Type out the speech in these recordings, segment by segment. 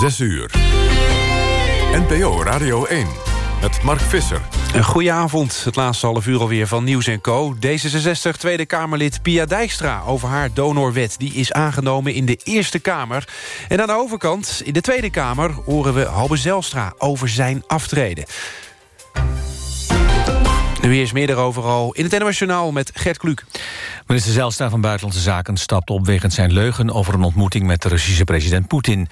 6 uur. NPO Radio 1 met Mark Visser. Een goede avond. Het laatste half uur alweer van Nieuws Co. D66 Tweede Kamerlid Pia Dijkstra over haar donorwet. Die is aangenomen in de Eerste Kamer. En aan de overkant, in de Tweede Kamer... horen we Halbe Zelstra over zijn aftreden. Nu eerst meer daarover al in het internationaal met Gert Kluk. Minister Zelstra van Buitenlandse Zaken stapt op wegens zijn leugen... over een ontmoeting met de Russische president Poetin.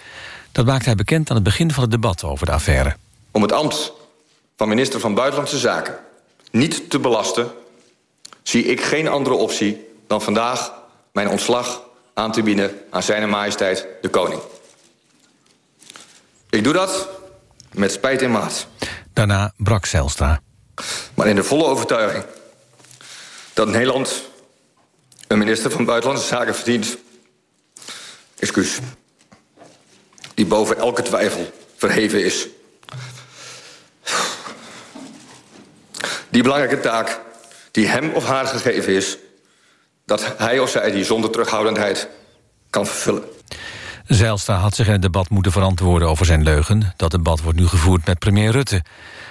Dat maakte hij bekend aan het begin van het debat over de affaire. Om het ambt van minister van Buitenlandse Zaken niet te belasten... zie ik geen andere optie dan vandaag mijn ontslag aan te bieden... aan zijn majesteit de koning. Ik doe dat met spijt in maat. Daarna brak Zelstra. Maar in de volle overtuiging dat Nederland een minister van Buitenlandse Zaken verdient... excuus, die boven elke twijfel verheven is... Die belangrijke taak die hem of haar gegeven is... dat hij of zij die zonder terughoudendheid kan vervullen. Zijlstra had zich in het debat moeten verantwoorden over zijn leugen. Dat debat wordt nu gevoerd met premier Rutte.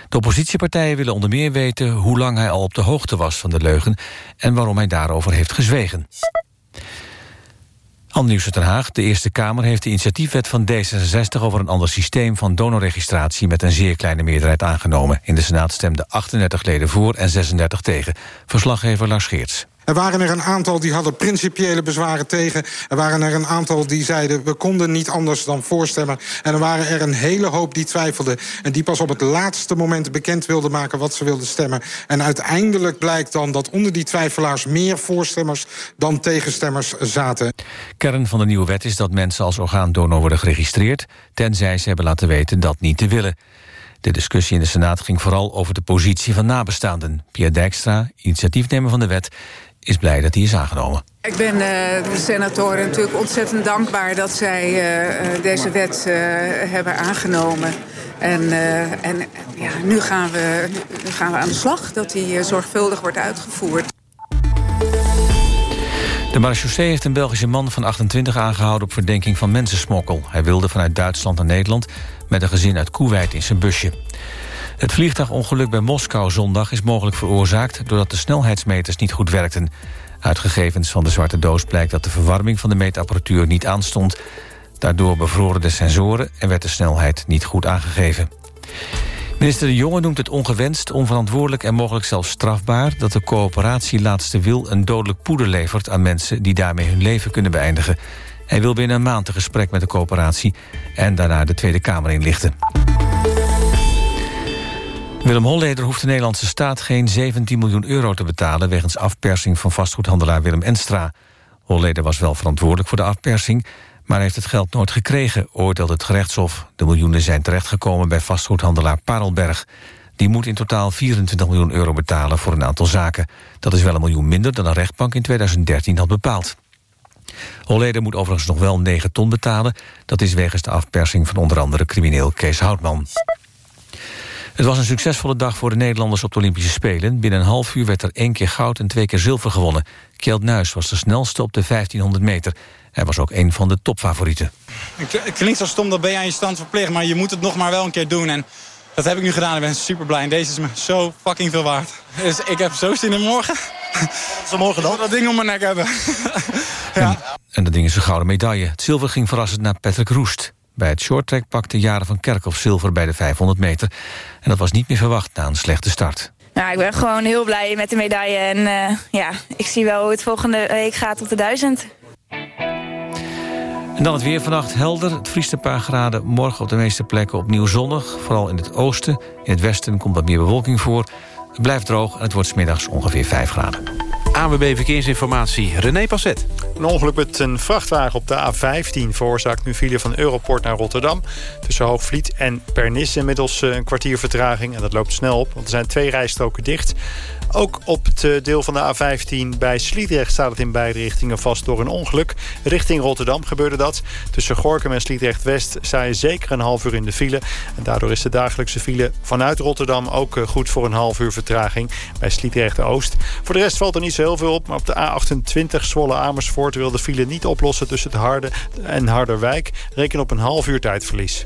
De oppositiepartijen willen onder meer weten hoe lang hij al op de hoogte was van de leugen... en waarom hij daarover heeft gezwegen. Uit Den Haag. De Eerste Kamer heeft de initiatiefwet van D66... over een ander systeem van donorregistratie... met een zeer kleine meerderheid aangenomen. In de Senaat stemden 38 leden voor en 36 tegen. Verslaggever Lars Geerts. Er waren er een aantal die hadden principiële bezwaren tegen. Er waren er een aantal die zeiden... we konden niet anders dan voorstemmen. En er waren er een hele hoop die twijfelden... en die pas op het laatste moment bekend wilden maken... wat ze wilden stemmen. En uiteindelijk blijkt dan dat onder die twijfelaars... meer voorstemmers dan tegenstemmers zaten. Kern van de nieuwe wet is dat mensen als orgaandonor worden geregistreerd... tenzij ze hebben laten weten dat niet te willen. De discussie in de Senaat ging vooral over de positie van nabestaanden. Pierre Dijkstra, initiatiefnemer van de wet is blij dat hij is aangenomen. Ik ben uh, de senatoren natuurlijk ontzettend dankbaar dat zij uh, deze wet uh, hebben aangenomen. En, en ja, nu, gaan we, nu gaan we aan de slag, dat die zorgvuldig wordt uitgevoerd. De marechaussee heeft een Belgische man van 28 aangehouden... op verdenking van mensensmokkel. Hij wilde vanuit Duitsland naar Nederland... met een gezin uit Koeweit in zijn busje. Het vliegtuigongeluk bij Moskou zondag is mogelijk veroorzaakt... doordat de snelheidsmeters niet goed werkten. Uit gegevens van de zwarte doos blijkt dat de verwarming van de meetapparatuur niet aanstond. Daardoor bevroren de sensoren en werd de snelheid niet goed aangegeven. Minister De Jonge noemt het ongewenst, onverantwoordelijk en mogelijk zelfs strafbaar... dat de coöperatie Laatste Wil een dodelijk poeder levert aan mensen... die daarmee hun leven kunnen beëindigen. Hij wil binnen een maand een gesprek met de coöperatie... en daarna de Tweede Kamer inlichten. Willem Holleder hoeft de Nederlandse staat geen 17 miljoen euro te betalen... wegens afpersing van vastgoedhandelaar Willem Enstra. Holleder was wel verantwoordelijk voor de afpersing... maar heeft het geld nooit gekregen, oordeelt het gerechtshof. De miljoenen zijn terechtgekomen bij vastgoedhandelaar Parelberg. Die moet in totaal 24 miljoen euro betalen voor een aantal zaken. Dat is wel een miljoen minder dan de rechtbank in 2013 had bepaald. Holleder moet overigens nog wel 9 ton betalen. Dat is wegens de afpersing van onder andere crimineel Kees Houtman. Het was een succesvolle dag voor de Nederlanders op de Olympische Spelen. Binnen een half uur werd er één keer goud en twee keer zilver gewonnen. Kjeld Nuis was de snelste op de 1500 meter. Hij was ook een van de topfavorieten. Het klinkt zo stom, dat ben je aan je stand verplicht... maar je moet het nog maar wel een keer doen. En dat heb ik nu gedaan. Ik ben super blij. En deze is me zo fucking veel waard. Dus ik heb zo zin in morgen. Wat is morgen dan? Dat ding om mijn nek hebben. ja. en, en dat ding is een gouden medaille. Het zilver ging verrassend naar Patrick Roest. Bij het shorttrack pakte Jaren van Kerkhoff zilver bij de 500 meter. En dat was niet meer verwacht na een slechte start. Nou, ik ben gewoon heel blij met de medaille. En uh, ja, ik zie wel hoe het volgende week gaat op de 1000. En dan het weer vannacht helder. Het vriest een paar graden. Morgen op de meeste plekken opnieuw zonnig. Vooral in het oosten. In het westen komt wat meer bewolking voor. Het blijft droog en het wordt smiddags ongeveer 5 graden. ANWB Verkeersinformatie, René Passet. Een ongeluk met een vrachtwagen op de A15 veroorzaakt nu file van Europort naar Rotterdam. Tussen Hoogvliet en Pernis inmiddels eh, een kwartier vertraging. En dat loopt snel op, want er zijn twee rijstroken dicht. Ook op het eh, deel van de A15 bij Sliedrecht staat het in beide richtingen vast door een ongeluk. Richting Rotterdam gebeurde dat. Tussen Gorkum en Sliedrecht-West sta je zeker een half uur in de file. En daardoor is de dagelijkse file vanuit Rotterdam ook eh, goed voor een half uur vertraging bij Sliedrecht-Oost. Voor de rest valt er niet zo heel veel op. Maar op de A28 Zwolle-Amersfoort wil de file niet oplossen... tussen het Harde en Harderwijk. Reken op een half uur tijdverlies.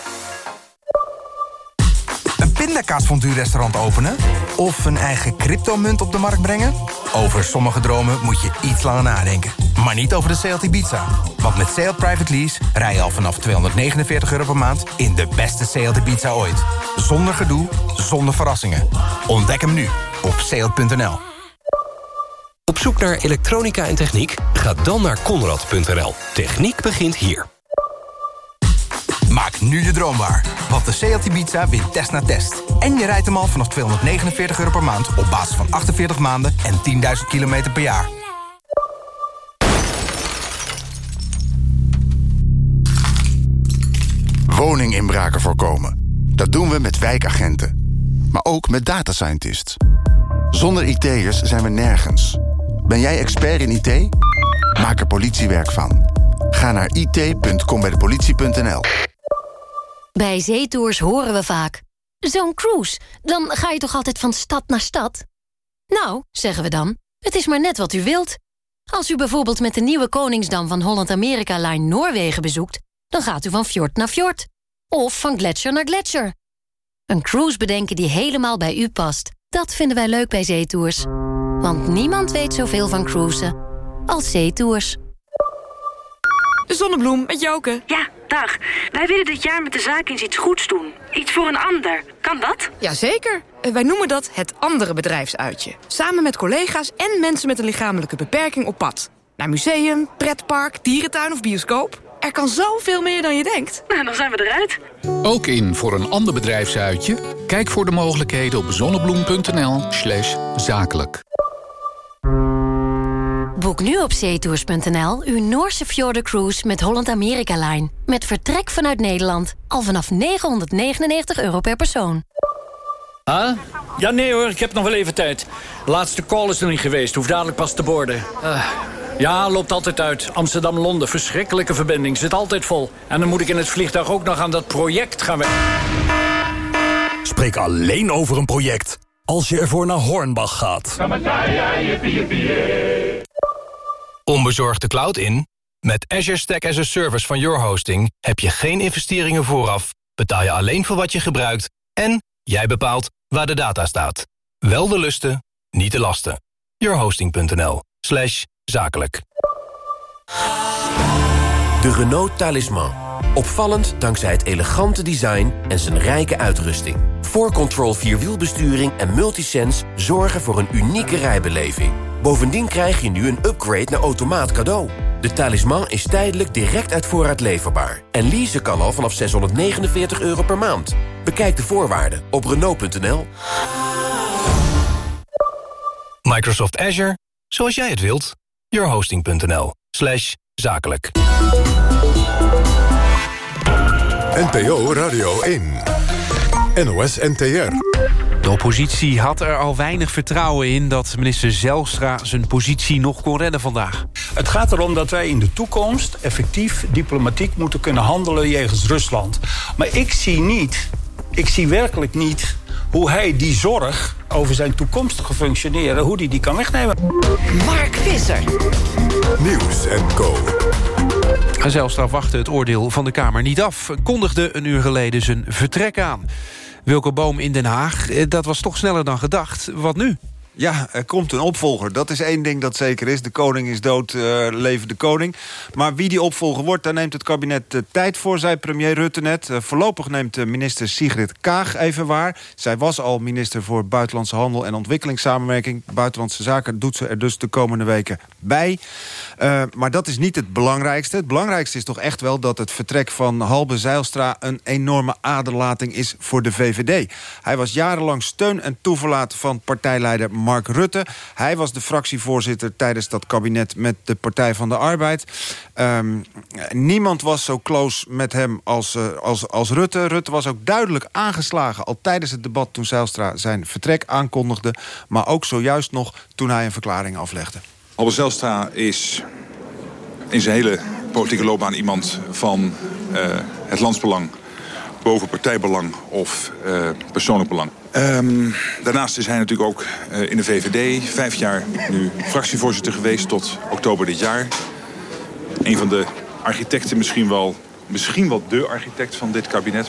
Pindakaasfondue-restaurant openen? Of een eigen cryptomunt op de markt brengen? Over sommige dromen moet je iets langer nadenken. Maar niet over de Seat Ibiza. Want met Seat Private Lease rij je al vanaf 249 euro per maand... in de beste Seat Ibiza ooit. Zonder gedoe, zonder verrassingen. Ontdek hem nu op seat.nl. Op zoek naar elektronica en techniek? Ga dan naar Conrad.nl. Techniek begint hier. Maak nu je droom waar. Want de Seat Ibiza wint test na test. En je rijdt hem al vanaf 249 euro per maand... op basis van 48 maanden en 10.000 kilometer per jaar. Woninginbraken voorkomen. Dat doen we met wijkagenten. Maar ook met data scientists. Zonder IT'ers zijn we nergens. Ben jij expert in IT? Maak er politiewerk van. Ga naar it.combijdepolitie.nl Bij zeetours horen we vaak... Zo'n cruise, dan ga je toch altijd van stad naar stad? Nou, zeggen we dan, het is maar net wat u wilt. Als u bijvoorbeeld met de nieuwe Koningsdam van Holland-Amerika Line Noorwegen bezoekt... dan gaat u van fjord naar fjord. Of van gletsjer naar gletsjer. Een cruise bedenken die helemaal bij u past. Dat vinden wij leuk bij zeetours. Want niemand weet zoveel van cruisen als zeetours. Zonnebloem, met Joke. Ja, dag. Wij willen dit jaar met de zaak eens iets goeds doen. Iets voor een ander. Kan dat? Jazeker. Eh, Wij noemen dat het andere bedrijfsuitje. Samen met collega's en mensen met een lichamelijke beperking op pad. Naar museum, pretpark, dierentuin of bioscoop. Er kan zoveel meer dan je denkt. Nou, dan zijn we eruit. Ook in voor een ander bedrijfsuitje? Kijk voor de mogelijkheden op zonnebloem.nl slash zakelijk. Boek nu op zeetours.nl uw Noorse fjordencruise met Holland America Line. Met vertrek vanuit Nederland. Al vanaf 999 euro per persoon. Ah? Ja, nee hoor, ik heb nog wel even tijd. De laatste call is nog niet geweest, hoef dadelijk pas te borden. Ah. Ja, loopt altijd uit. Amsterdam-Londen, verschrikkelijke verbinding, zit altijd vol. En dan moet ik in het vliegtuig ook nog aan dat project gaan werken. Spreek alleen over een project als je ervoor naar Hornbach gaat. Onbezorgde cloud in? Met Azure Stack as a Service van Your Hosting... heb je geen investeringen vooraf, betaal je alleen voor wat je gebruikt... en jij bepaalt waar de data staat. Wel de lusten, niet de lasten. yourhosting.nl slash zakelijk. De Renault Talisman. Opvallend dankzij het elegante design en zijn rijke uitrusting. 4Control Vierwielbesturing en Multisense zorgen voor een unieke rijbeleving. Bovendien krijg je nu een upgrade naar automaat cadeau. De Talisman is tijdelijk direct uit voorraad leverbaar. En leasen kan al vanaf 649 euro per maand. Bekijk de voorwaarden op Renault.nl. Microsoft Azure, zoals jij het wilt. yourhosting.nl slash zakelijk. NPO Radio 1. NOS NTR. De oppositie had er al weinig vertrouwen in... dat minister Zelstra zijn positie nog kon redden vandaag. Het gaat erom dat wij in de toekomst effectief diplomatiek moeten kunnen handelen jegens Rusland. Maar ik zie niet, ik zie werkelijk niet hoe hij die zorg over zijn toekomstige functioneren... hoe die die kan wegnemen. Mark Visser. Nieuws en Co. En Zelstra wachtte het oordeel van de Kamer niet af. Kondigde een uur geleden zijn vertrek aan. Wilke Boom in Den Haag, eh, dat was toch sneller dan gedacht. Wat nu? Ja, er komt een opvolger. Dat is één ding dat zeker is. De koning is dood, uh, leven de koning. Maar wie die opvolger wordt, daar neemt het kabinet uh, tijd voor... zei premier Rutte net. Uh, voorlopig neemt minister Sigrid Kaag even waar. Zij was al minister voor Buitenlandse Handel en Ontwikkelingssamenwerking. Buitenlandse Zaken doet ze er dus de komende weken bij. maar dat is niet het belangrijkste. Het belangrijkste is toch echt wel dat het vertrek van Halbe Zijlstra... een enorme aderlating is voor de VVD. Hij was jarenlang steun en toeverlaat van partijleider Mark Rutte. Hij was de fractievoorzitter tijdens dat kabinet met de Partij van de Arbeid. Ehm, niemand was zo close met hem als, uh, als, als Rutte. Rutte was ook duidelijk aangeslagen al tijdens het debat... toen Zijlstra zijn vertrek aankondigde. Maar ook zojuist nog toen hij een verklaring aflegde. Albert Zijlstra is in zijn hele politieke loopbaan iemand van uh, het landsbelang boven partijbelang of uh, persoonlijk belang. Um, daarnaast is hij natuurlijk ook uh, in de VVD vijf jaar nu fractievoorzitter geweest tot oktober dit jaar. Een van de architecten, misschien wel, misschien wel de architect van dit kabinet.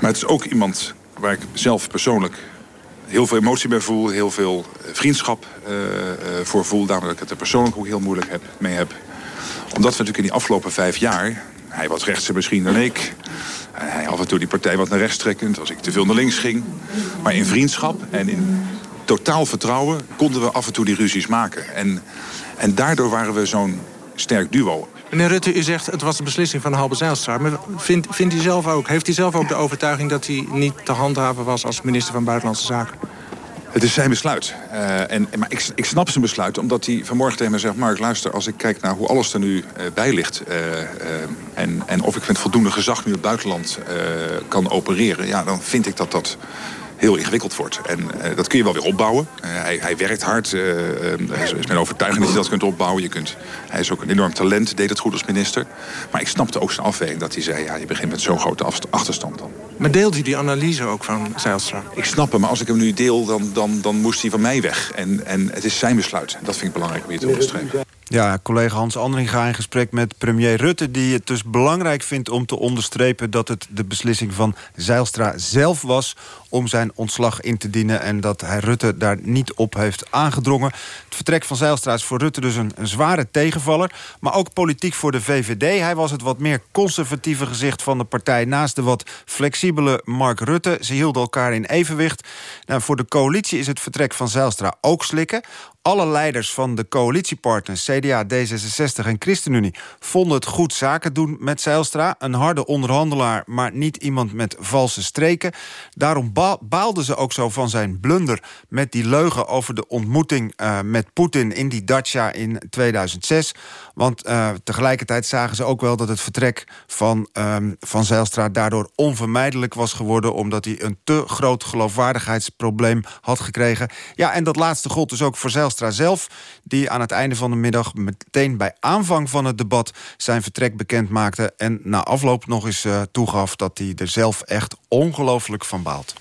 Maar het is ook iemand waar ik zelf persoonlijk heel veel emotie bij voel, heel veel vriendschap uh, voor voel. Daarom dat ik het er persoonlijk ook heel moeilijk heb, mee heb. Omdat we natuurlijk in die afgelopen vijf jaar, hij wat rechtser misschien dan ik, hij af en toe die partij wat naar rechts trekkend, als ik te veel naar links ging. Maar in vriendschap en in totaal vertrouwen konden we af en toe die ruzies maken. En, en daardoor waren we zo'n sterk duo. Meneer Rutte, u zegt het was de beslissing van Halbe Zijlstra. Maar vindt, vindt hij zelf ook, heeft hij zelf ook de overtuiging... dat hij niet te handhaven was als minister van Buitenlandse Zaken? Het is zijn besluit. Uh, en, maar ik, ik, snap zijn besluit, omdat hij vanmorgen tegen mij zegt... Mark, luister, als ik kijk naar hoe alles er nu uh, bij ligt... Uh, en, en, of ik met voldoende gezag nu het buitenland kan opereren... ja, dan vind ik dat dat heel ingewikkeld wordt. En uh, dat kun je wel weer opbouwen. Uh, hij, hij, werkt hard. Uh, hij is mijn overtuiging dat je dat kunt opbouwen. Je kunt, hij is ook een enorm talent, deed het goed als minister. Maar ik snapte ook zijn afweging dat hij zei... ja, je begint met zo'n grote achterstand dan. Maar deelt u die analyse ook van Zijlstra? Ik snap hem, maar als ik hem nu deel, dan, dan, dan moest hij van mij weg. En, en het is zijn besluit. Dat vind ik belangrijk om je te onderstrepen. Ja, collega Hans Andringa in gesprek met premier Rutte... die het dus belangrijk vindt om te onderstrepen... dat het de beslissing van Zeilstra zelf was om zijn ontslag in te dienen... en dat hij Rutte daar niet op heeft aangedrongen. Het vertrek van Zeilstra is voor Rutte dus een, zware tegenvaller... maar ook politiek voor de VVD. Hij was het wat meer conservatieve gezicht van de partij... naast de wat flexibele Mark Rutte. Ze hielden elkaar in evenwicht. Nou, voor de coalitie is het vertrek van Zeilstra ook slikken alle leiders van de coalitiepartners... CDA, D66 en ChristenUnie vonden het goed zaken doen met Zijlstra. Een harde onderhandelaar, maar niet iemand met valse streken. Daarom baalden ze ook zo van zijn blunder... met die leugen over de ontmoeting uh, met Poetin in die dacha in 2006. Want uh, tegelijkertijd zagen ze ook wel dat het vertrek van, um, van Zijlstra... daardoor onvermijdelijk was geworden... omdat hij een te groot geloofwaardigheidsprobleem had gekregen. Ja, en dat laatste gold dus ook voor Zijlstra zelf... die aan het einde van de middag meteen bij aanvang van het debat... zijn vertrek bekend maakte en na afloop nog eens uh, toegaf... dat hij er zelf echt ongelooflijk van baalt.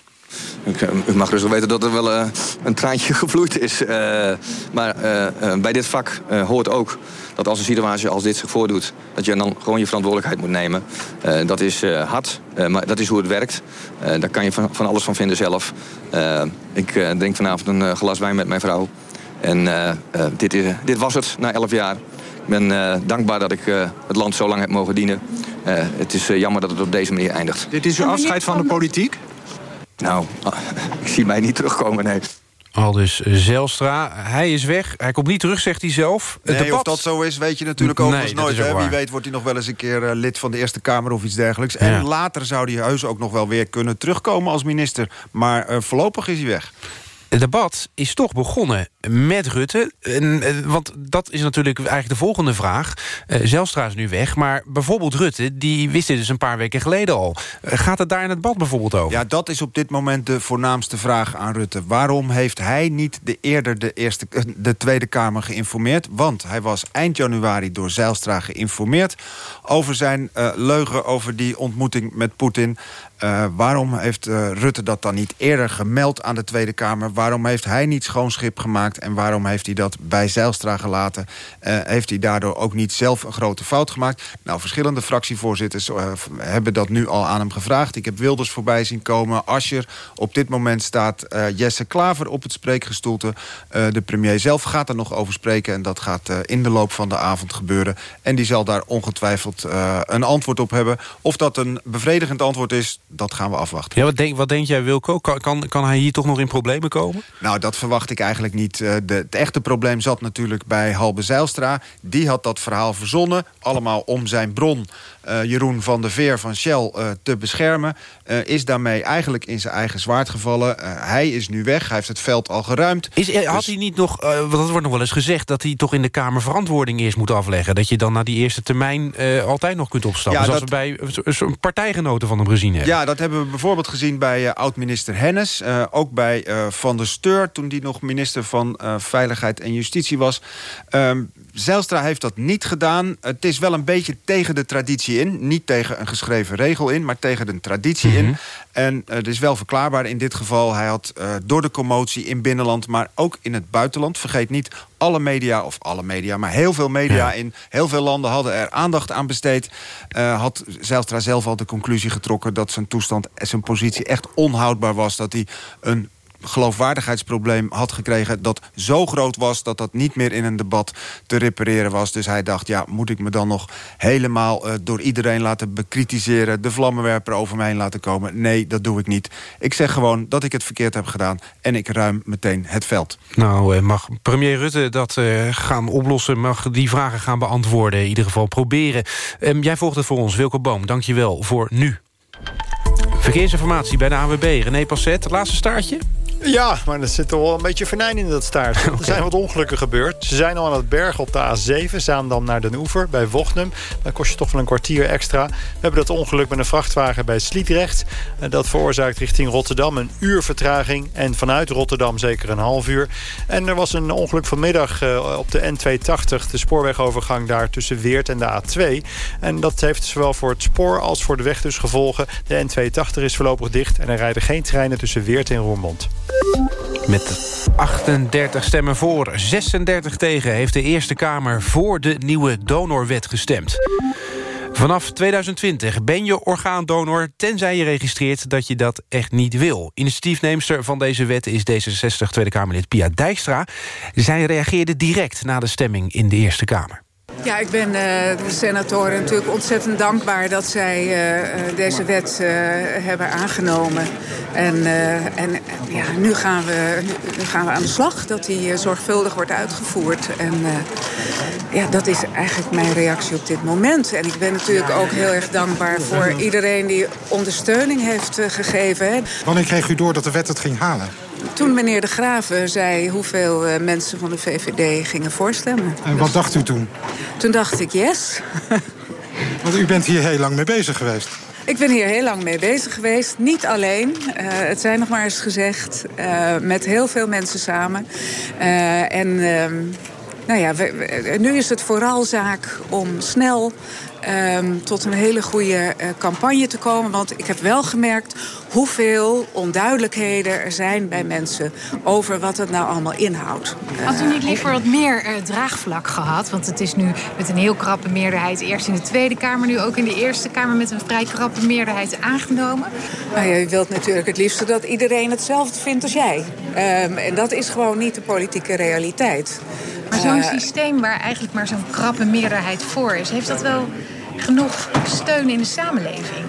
U mag rustig weten dat er wel uh, een traantje gevloeid is. Uh, maar uh, bij dit vak hoort ook dat als een situatie als dit zich voordoet... dat je dan gewoon je verantwoordelijkheid moet nemen. dat is hard, maar dat is hoe het werkt. daar kan je van, van alles van vinden zelf. ik drink vanavond een glas wijn met mijn vrouw. En dit, is, dit was het na elf jaar. Ik ben dankbaar dat ik het land zo lang heb mogen dienen. het is jammer dat het op deze manier eindigt. Dit is uw afscheid van de politiek? Nou, ik zie mij niet terugkomen, nee. Al dus Zelstra, hij is weg. Hij komt niet terug, zegt hij zelf. Het nee, debat... of dat zo is, weet je natuurlijk overigens nee, nooit. Hè? Wie weet wordt hij nog wel eens een keer uh, lid van de Eerste Kamer of iets dergelijks. En later zou hij heus ook nog wel weer kunnen terugkomen als minister. Maar uh, voorlopig is hij weg. Debat is toch begonnen met Rutte. Eh, want dat is natuurlijk eigenlijk de volgende vraag. Uh, Zelstra is nu weg, maar bijvoorbeeld Rutte... die wist dit dus een paar weken geleden al. Uh, gaat het daar in het debat bijvoorbeeld over? Ja, dat is op dit moment de voornaamste vraag aan Rutte. Waarom heeft hij niet de eerder de, eerste, de Tweede Kamer geïnformeerd? Want hij was eind januari door Zijlstra geïnformeerd... over zijn leugen over die ontmoeting met Poetin. Waarom heeft Rutte dat dan niet eerder gemeld aan de Tweede Kamer? Waarom heeft hij niet schoon schip gemaakt? En waarom heeft hij dat bij Zijlstra gelaten? Uh, heeft hij daardoor ook niet zelf een grote fout gemaakt? Nou, verschillende fractievoorzitters hebben dat nu al aan hem gevraagd. Ik heb Wilders voorbij zien komen, Ascher. Op dit moment staat Jesse Klaver op het spreekgestoelte. de premier zelf gaat er nog over spreken. En dat gaat in de loop van de avond gebeuren. En die zal daar ongetwijfeld een antwoord op hebben. Of dat een bevredigend antwoord is dat gaan we afwachten. Ja, wat, denk, wat denk jij, Wilco? Kan, kan, kan hij hier toch nog in problemen komen? Nou, dat verwacht ik eigenlijk niet. Uh, de, het echte probleem zat natuurlijk bij Halbe Zijlstra. Die had dat verhaal verzonnen. Allemaal om zijn bron, uh, Jeroen van der Veer van Shell, uh, te beschermen. is daarmee eigenlijk in zijn eigen zwaard gevallen. hij is nu weg. Hij heeft het veld al geruimd. Is, had dus... hij niet nog, want dat wordt nog wel eens gezegd... dat hij toch in de Kamer verantwoording eerst moet afleggen? Dat je dan na die eerste termijn altijd nog kunt opstappen? Ja, zoals dat... we bij een partijgenoten van hem gezien hebben. Ja, dat hebben we bijvoorbeeld gezien bij oud-minister Hennis. ook bij Van der Steur, toen die nog minister van Veiligheid en Justitie was. Um, Zijlstra heeft dat niet gedaan. Het is wel een beetje tegen de traditie in. Niet tegen een geschreven regel in, maar tegen de traditie in. Mhm. En uh, het is wel verklaarbaar in dit geval. Hij had uh, door de commotie in binnenland, maar ook in het buitenland... vergeet niet, alle media, of alle media, maar heel veel media... in heel veel landen hadden er aandacht aan besteed. Uh, had Zijlstra zelf al de conclusie getrokken... dat zijn toestand en zijn positie echt onhoudbaar was. Dat hij een geloofwaardigheidsprobleem had gekregen... dat zo groot was dat dat niet meer in een debat te repareren was. Dus hij dacht, ja, moet ik me dan nog helemaal uh, door iedereen laten bekritiseren... de vlammenwerper over mij heen laten komen? Nee, dat doe ik niet. Ik zeg gewoon dat ik het verkeerd heb gedaan... en ik ruim meteen het veld. Nou, eh, mag premier Rutte dat uh, gaan oplossen... mag die vragen gaan beantwoorden, in ieder geval proberen. Um, jij volgt het voor ons, Wilco Boom. Dank je wel voor nu. Verkeersinformatie bij de AWB. René Passet, laatste staartje? Ja, maar er zit toch wel een beetje venijn in dat staart. Okay. Er zijn wat ongelukken gebeurd. Ze zijn al aan het bergen op de A7, Zaandam naar Den Oever, bij Vochnum. Dan kost je toch wel een kwartier extra. We hebben dat ongeluk met een vrachtwagen bij Sliedrecht. Dat veroorzaakt richting Rotterdam een uur vertraging. En vanuit Rotterdam zeker een half uur. En er was een ongeluk vanmiddag eh, op de N280, de spoorwegovergang daar tussen Weert en de A2. En dat heeft zowel voor het spoor als voor de weg dus gevolgen. De N280 is voorlopig dicht en er rijden geen treinen tussen Weert en Roermond. Met 38 stemmen voor, 36 tegen... heeft de Eerste Kamer voor de nieuwe donorwet gestemd. Vanaf 2020 ben je orgaandonor tenzij je registreert dat je dat echt niet wil. Initiatiefneemster van deze wet is D66 Tweede Kamerlid Pia Dijkstra. Zij reageerde direct na de stemming in de Eerste Kamer. Ja, ik ben uh, de senatoren natuurlijk ontzettend dankbaar dat zij uh, deze wet uh, hebben aangenomen. En, en ja, nu, gaan we, nu gaan we aan de slag, dat die zorgvuldig wordt uitgevoerd. En ja, dat is eigenlijk mijn reactie op dit moment. En ik ben natuurlijk ook heel erg dankbaar voor iedereen die ondersteuning heeft gegeven. Wanneer kreeg u door dat de wet het ging halen? Toen meneer De Graven zei hoeveel uh, mensen van de VVD gingen voorstemmen. En wat dacht u toen? Toen dacht ik yes. Want u bent hier heel lang mee bezig geweest. Ik ben hier heel lang mee bezig geweest. Niet alleen, uh, het zijn nog maar eens gezegd, uh, met heel veel mensen samen. en ehm, nou ja, we, we, nu is het vooral zaak om snel um, tot een hele goede uh, campagne te komen. Want ik heb wel gemerkt hoeveel onduidelijkheden er zijn bij mensen... over wat het nou allemaal inhoudt. Had u niet liever wat meer uh, draagvlak gehad? Want het is nu met een heel krappe meerderheid... eerst in de Tweede Kamer, nu ook in de Eerste Kamer... met een vrij krappe meerderheid aangenomen. Nou ja, je wilt natuurlijk het liefst dat iedereen hetzelfde vindt als jij. Um, en dat is gewoon niet de politieke realiteit. Maar zo'n uh, systeem waar eigenlijk maar zo'n krappe meerderheid voor is... heeft dat wel genoeg steun in de samenleving?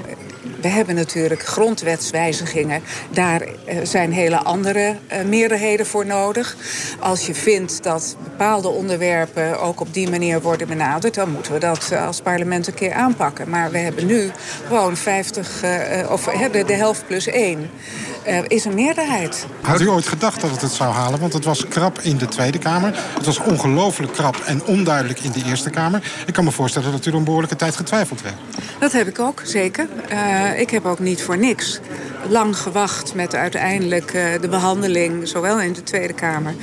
We hebben natuurlijk grondwetswijzigingen. Daar uh, zijn hele andere uh, meerderheden voor nodig. Als je vindt dat bepaalde onderwerpen ook op die manier worden benaderd... dan moeten we dat als parlement een keer aanpakken. Maar we hebben nu gewoon 50, of de helft plus één. Is een meerderheid. Had u ooit gedacht dat het het zou halen? Want het was krap in de Tweede Kamer. Het was ongelooflijk krap en onduidelijk in de Eerste Kamer. Ik kan me voorstellen dat u er een behoorlijke tijd getwijfeld werd. Dat heb ik ook, zeker. Uh, ik heb ook niet voor niks lang gewacht met uiteindelijk uh, de behandeling... zowel in de Tweede Kamer.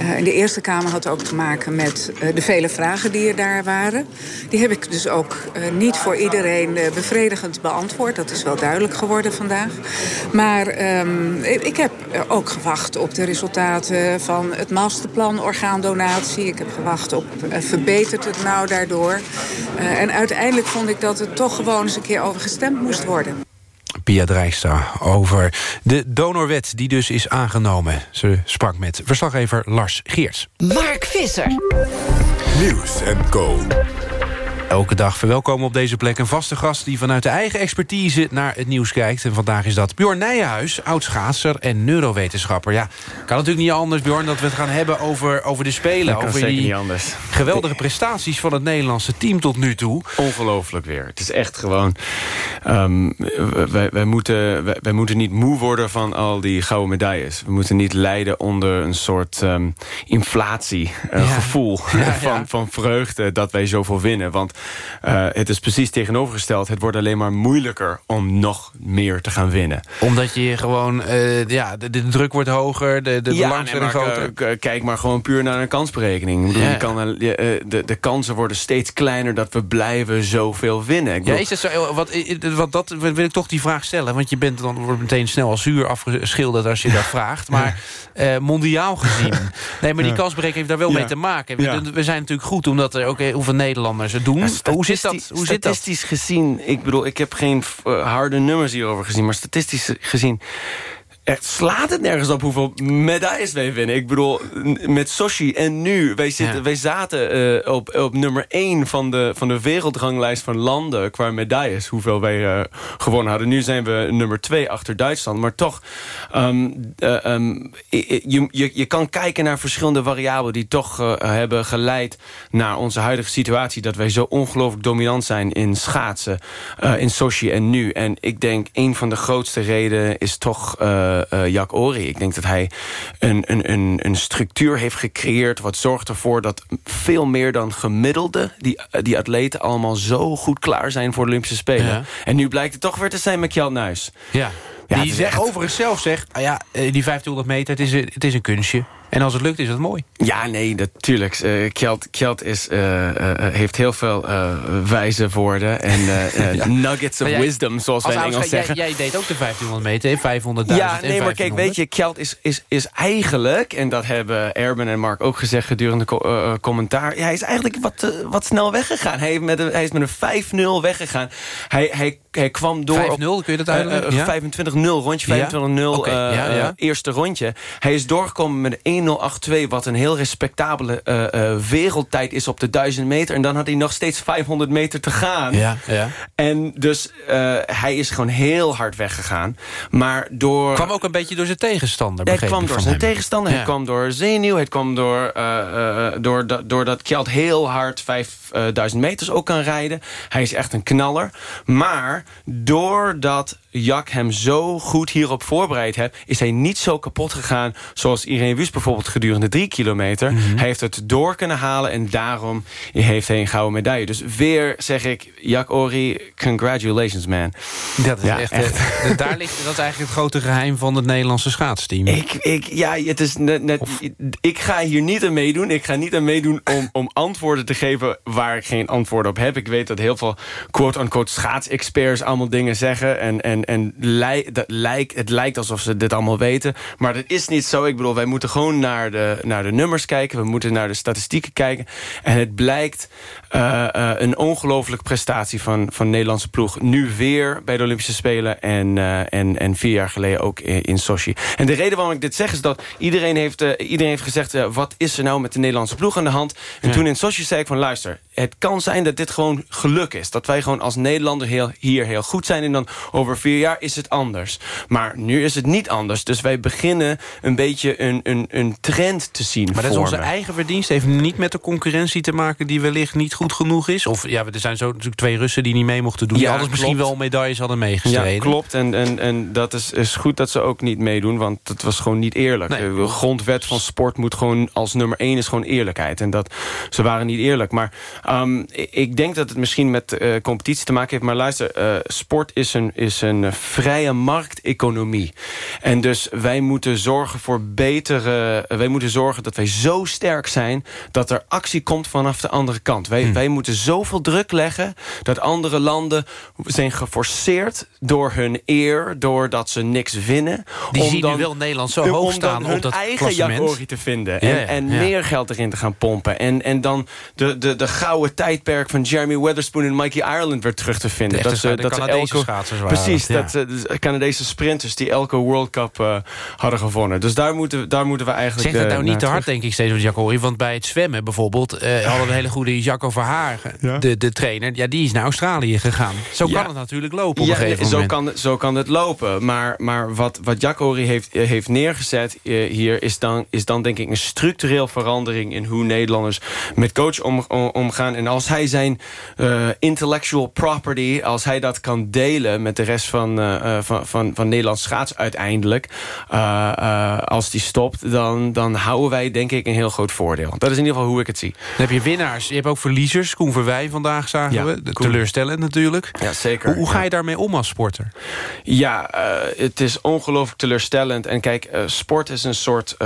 Uh, in de Eerste Kamer had ook te maken met de vele vragen die er daar waren. Die heb ik dus ook niet voor iedereen bevredigend beantwoord. Dat is wel duidelijk geworden vandaag. Maar um, ik heb ook gewacht op de resultaten van het masterplan orgaandonatie. Ik heb gewacht op verbetert het nou daardoor. en uiteindelijk vond ik dat het toch gewoon eens een keer over gestemd moest worden. Pia Drijkstra over de donorwet die dus is aangenomen. Ze sprak met verslaggever Lars Geerts. Mark Visser. Nieuws en Co. Elke dag verwelkomen op deze plek een vaste gast... die vanuit de eigen expertise naar het nieuws kijkt. En vandaag is dat Bjorn Nijenhuis, oud-schaatser en neurowetenschapper. Ja, kan natuurlijk niet anders, Bjorn, dat we het gaan hebben over, over de Spelen. Dat kan over die niet anders. geweldige prestaties van het Nederlandse team tot nu toe. Ongelooflijk weer. Het is echt gewoon... ehm, wij, wij, moeten, wij, wij moeten niet moe worden van al die gouden medailles. We moeten niet lijden onder een soort ehm, inflatie, een Ja. gevoel Ja, ja. van, van vreugde dat wij zoveel winnen. Want eh, het is precies tegenovergesteld. Het wordt alleen maar moeilijker om nog meer te gaan winnen. Omdat je gewoon, eh, ja, de, de druk wordt hoger, de, de ja, belangstelling nee, maar, groter. eh, kijk maar gewoon puur naar een kansberekening. Ik bedoel, Ja. je kan, de, de kansen worden steeds kleiner dat we blijven zoveel winnen. Ik Ja, is het zo, wat, wat dat wil ik toch die vraag stellen. Want je bent dan wordt meteen snel als zuur afgeschilderd als je dat vraagt. Maar mondiaal gezien. Nee, maar die kansberekening heeft daar wel mee te maken. We, we zijn natuurlijk goed omdat er ook heel veel Nederlanders het doen. Ja, Hoe zit dat? statistisch- zit dat? Gezien, ik bedoel, ik heb geen eh, harde nummers hierover gezien... maar statistisch gezien echt slaat het nergens op hoeveel medailles wij winnen. Ik bedoel, met Sochi en nu, wij, zitten, Ja. wij zaten eh, op, op nummer 1 van de, van de wereldranglijst van landen qua medailles. Hoeveel wij eh, gewonnen hadden. Nu zijn we nummer 2 achter Duitsland. Maar toch, ehm, eh, ehm, je, je, je kan kijken naar verschillende variabelen... die toch hebben geleid naar onze huidige situatie... dat wij zo ongelooflijk dominant zijn in schaatsen, in Sochi en nu. En ik denk, een van de grootste redenen is toch eh eh, Jack Ori. Ik denk dat hij een, een, een, een structuur heeft gecreëerd... wat zorgt ervoor dat veel meer dan gemiddelde... die, die atleten allemaal zo goed klaar zijn voor de Olympische Spelen. Ja. En nu blijkt het toch weer te zijn met Kjeld Nuis. Ja. Die zegt, echt- overigens zelf zegt, ah ja, eh, die 1500 meter, het is, een- het is een kunstje. En als het lukt, is het mooi. Ja, nee, natuurlijk. Eh Kjeld, Kjeld is, eh, heeft heel veel wijze woorden en Ja. nuggets of jij- wisdom, zoals wij in Engels zeggen. Jij, jij deed ook de 1500 meter, hè? 500.000 Ja, nee, maar kijk, 1500. weet je, Kjeld is, is, is eigenlijk... en dat hebben Erben en Mark ook gezegd gedurende co- commentaar... Ja, hij is eigenlijk wat, wat snel weggegaan. Hij, met een, hij is met een 5-0 weggegaan. Hij, hij, hij kwam door... 5-0, op- kun je dat uitleggen? eh, Ja? 25-0, rondje 25-0, Oké, eh, ja, ja. eh, eerste rondje. Hij is doorgekomen met een 1.082... wat een heel respectabele eh, eh, wereldtijd is op de 1000 meter. En dan had hij nog steeds 500 meter te gaan. Ja, ja. En dus eh, hij is gewoon heel hard weggegaan. Maar door... kwam ook een beetje door zijn tegenstander, Hij kwam door zijn hem. tegenstander, Ja. hij kwam door zenuw... het kwam door, eh, eh, door, dat- doordat Kjeld heel hard 5000 meters ook kan rijden. Hij is echt een knaller. Maar doordat Jack hem zo goed hierop voorbereid heeft... is hij niet zo kapot gegaan zoals Irene Wust bijvoorbeeld gedurende drie kilometer. Mhm. Hij heeft het door kunnen halen en daarom heeft hij een gouden medaille. Dus weer zeg ik, Jack Ori, congratulations man. Dat is Ja, echt, echt. eh, daar ligt, dat is eigenlijk het grote geheim van het Nederlandse schaatsteam. Ik, ik, ja, het is net, net, ik ga hier niet aan meedoen. Ik ga niet aan meedoen om, om antwoorden te geven waar ik geen antwoorden op heb. Ik weet dat heel veel quote-unquote schaatsexperts allemaal dingen zeggen. En, en, en lij, dat lijkt, het lijkt alsof ze dit allemaal weten. Maar dat is niet zo. Ik bedoel, wij moeten gewoon naar de, naar de nummers kijken. We moeten naar de statistieken kijken. En het blijkt eh, eh, een ongelooflijke prestatie van, van de Nederlandse ploeg. Nu weer bij de Olympische Spelen. En, eh, en, en vier jaar geleden ook in, in Sochi. En de reden waarom ik dit zeg is dat iedereen heeft, iedereen heeft gezegd... wat is er nou met de Nederlandse ploeg aan de hand? En Ja. toen in Sochi zei ik van luister... het kan zijn dat dit gewoon geluk is. Dat wij gewoon als Nederlander heel, hier heel goed zijn... en dan over vier jaar is het anders. Maar nu is het niet anders. Dus wij beginnen een beetje een, een, een trend te zien Maar dat is onze eigen verdienst. heeft niet met de concurrentie te maken die wellicht niet goed genoeg is. Of ja, er zijn zo natuurlijk twee Russen die niet mee mochten doen. die Ja, anders misschien klopt. wel medailles hadden meegestreden. Ja, klopt. En, en, en dat is, is goed dat ze ook niet meedoen, want het was gewoon niet eerlijk. Nee. de grondwet van sport moet gewoon als nummer één is gewoon eerlijkheid. En dat, ze waren niet eerlijk. Maar um, ik denk dat het misschien met uh, competitie te maken heeft. Maar luister, uh, sport is een, is een vrije markteconomie. En dus wij moeten zorgen voor betere... Wij moeten zorgen dat wij zo sterk zijn... dat er actie komt vanaf de andere kant. Wij, Hmm. wij moeten zoveel druk leggen... dat andere landen zijn geforceerd door hun eer... doordat ze niks winnen. Die om zien dan, nu wel Nederland zo hoog staan op hun dat eigen. Jagori te vinden. Ja, en en ja. meer geld erin te gaan pompen. En, en dan de, de, de gouden gouden tijdperk van Jeremy Weatherspoon en Mikey Ireland weer terug te vinden. De echte ze- de ze Canadese schaatsers waren Precies, dat, dat, eh, de Canadese sprinters die elke World Cup eh, hadden gewonnen. Dus daar moeten, daar moeten we eigenlijk... Zeg dat eh, nou niet te hard, terug. denk ik steeds, met Jacco. Want bij het zwemmen bijvoorbeeld... eh, hadden we een hele goede Jacco Verhagen, de, de trainer. Ja, die is naar Australië gegaan. Zo Ja. kan het natuurlijk lopen op Ja, een gegeven zo kan, zo kan het lopen. Maar, maar wat, wat Jacori heeft, eh, heeft neergezet eh, hier... Is dan, is dan denk ik een structureel verandering... in hoe Nederlanders met coach om, om- omgaan. En als hij zijn eh, intellectual property... als hij dat kan delen met de rest van, eh, eh, van, van, van Nederlands schaats uiteindelijk... als die stopt, dan, dan houden wij denk ik een heel groot voordeel. Dat is in ieder geval hoe ik het zie. Dan heb je winnaars, je hebt ook verliezers. Koen Verwij vandaag zagen Ja, we. Koen. Teleurstellend natuurlijk. Ja, zeker. Hoe, hoe ga je daarmee om als sporter? Ja, het is ongelooflijk teleurstellend. En kijk, sport is een soort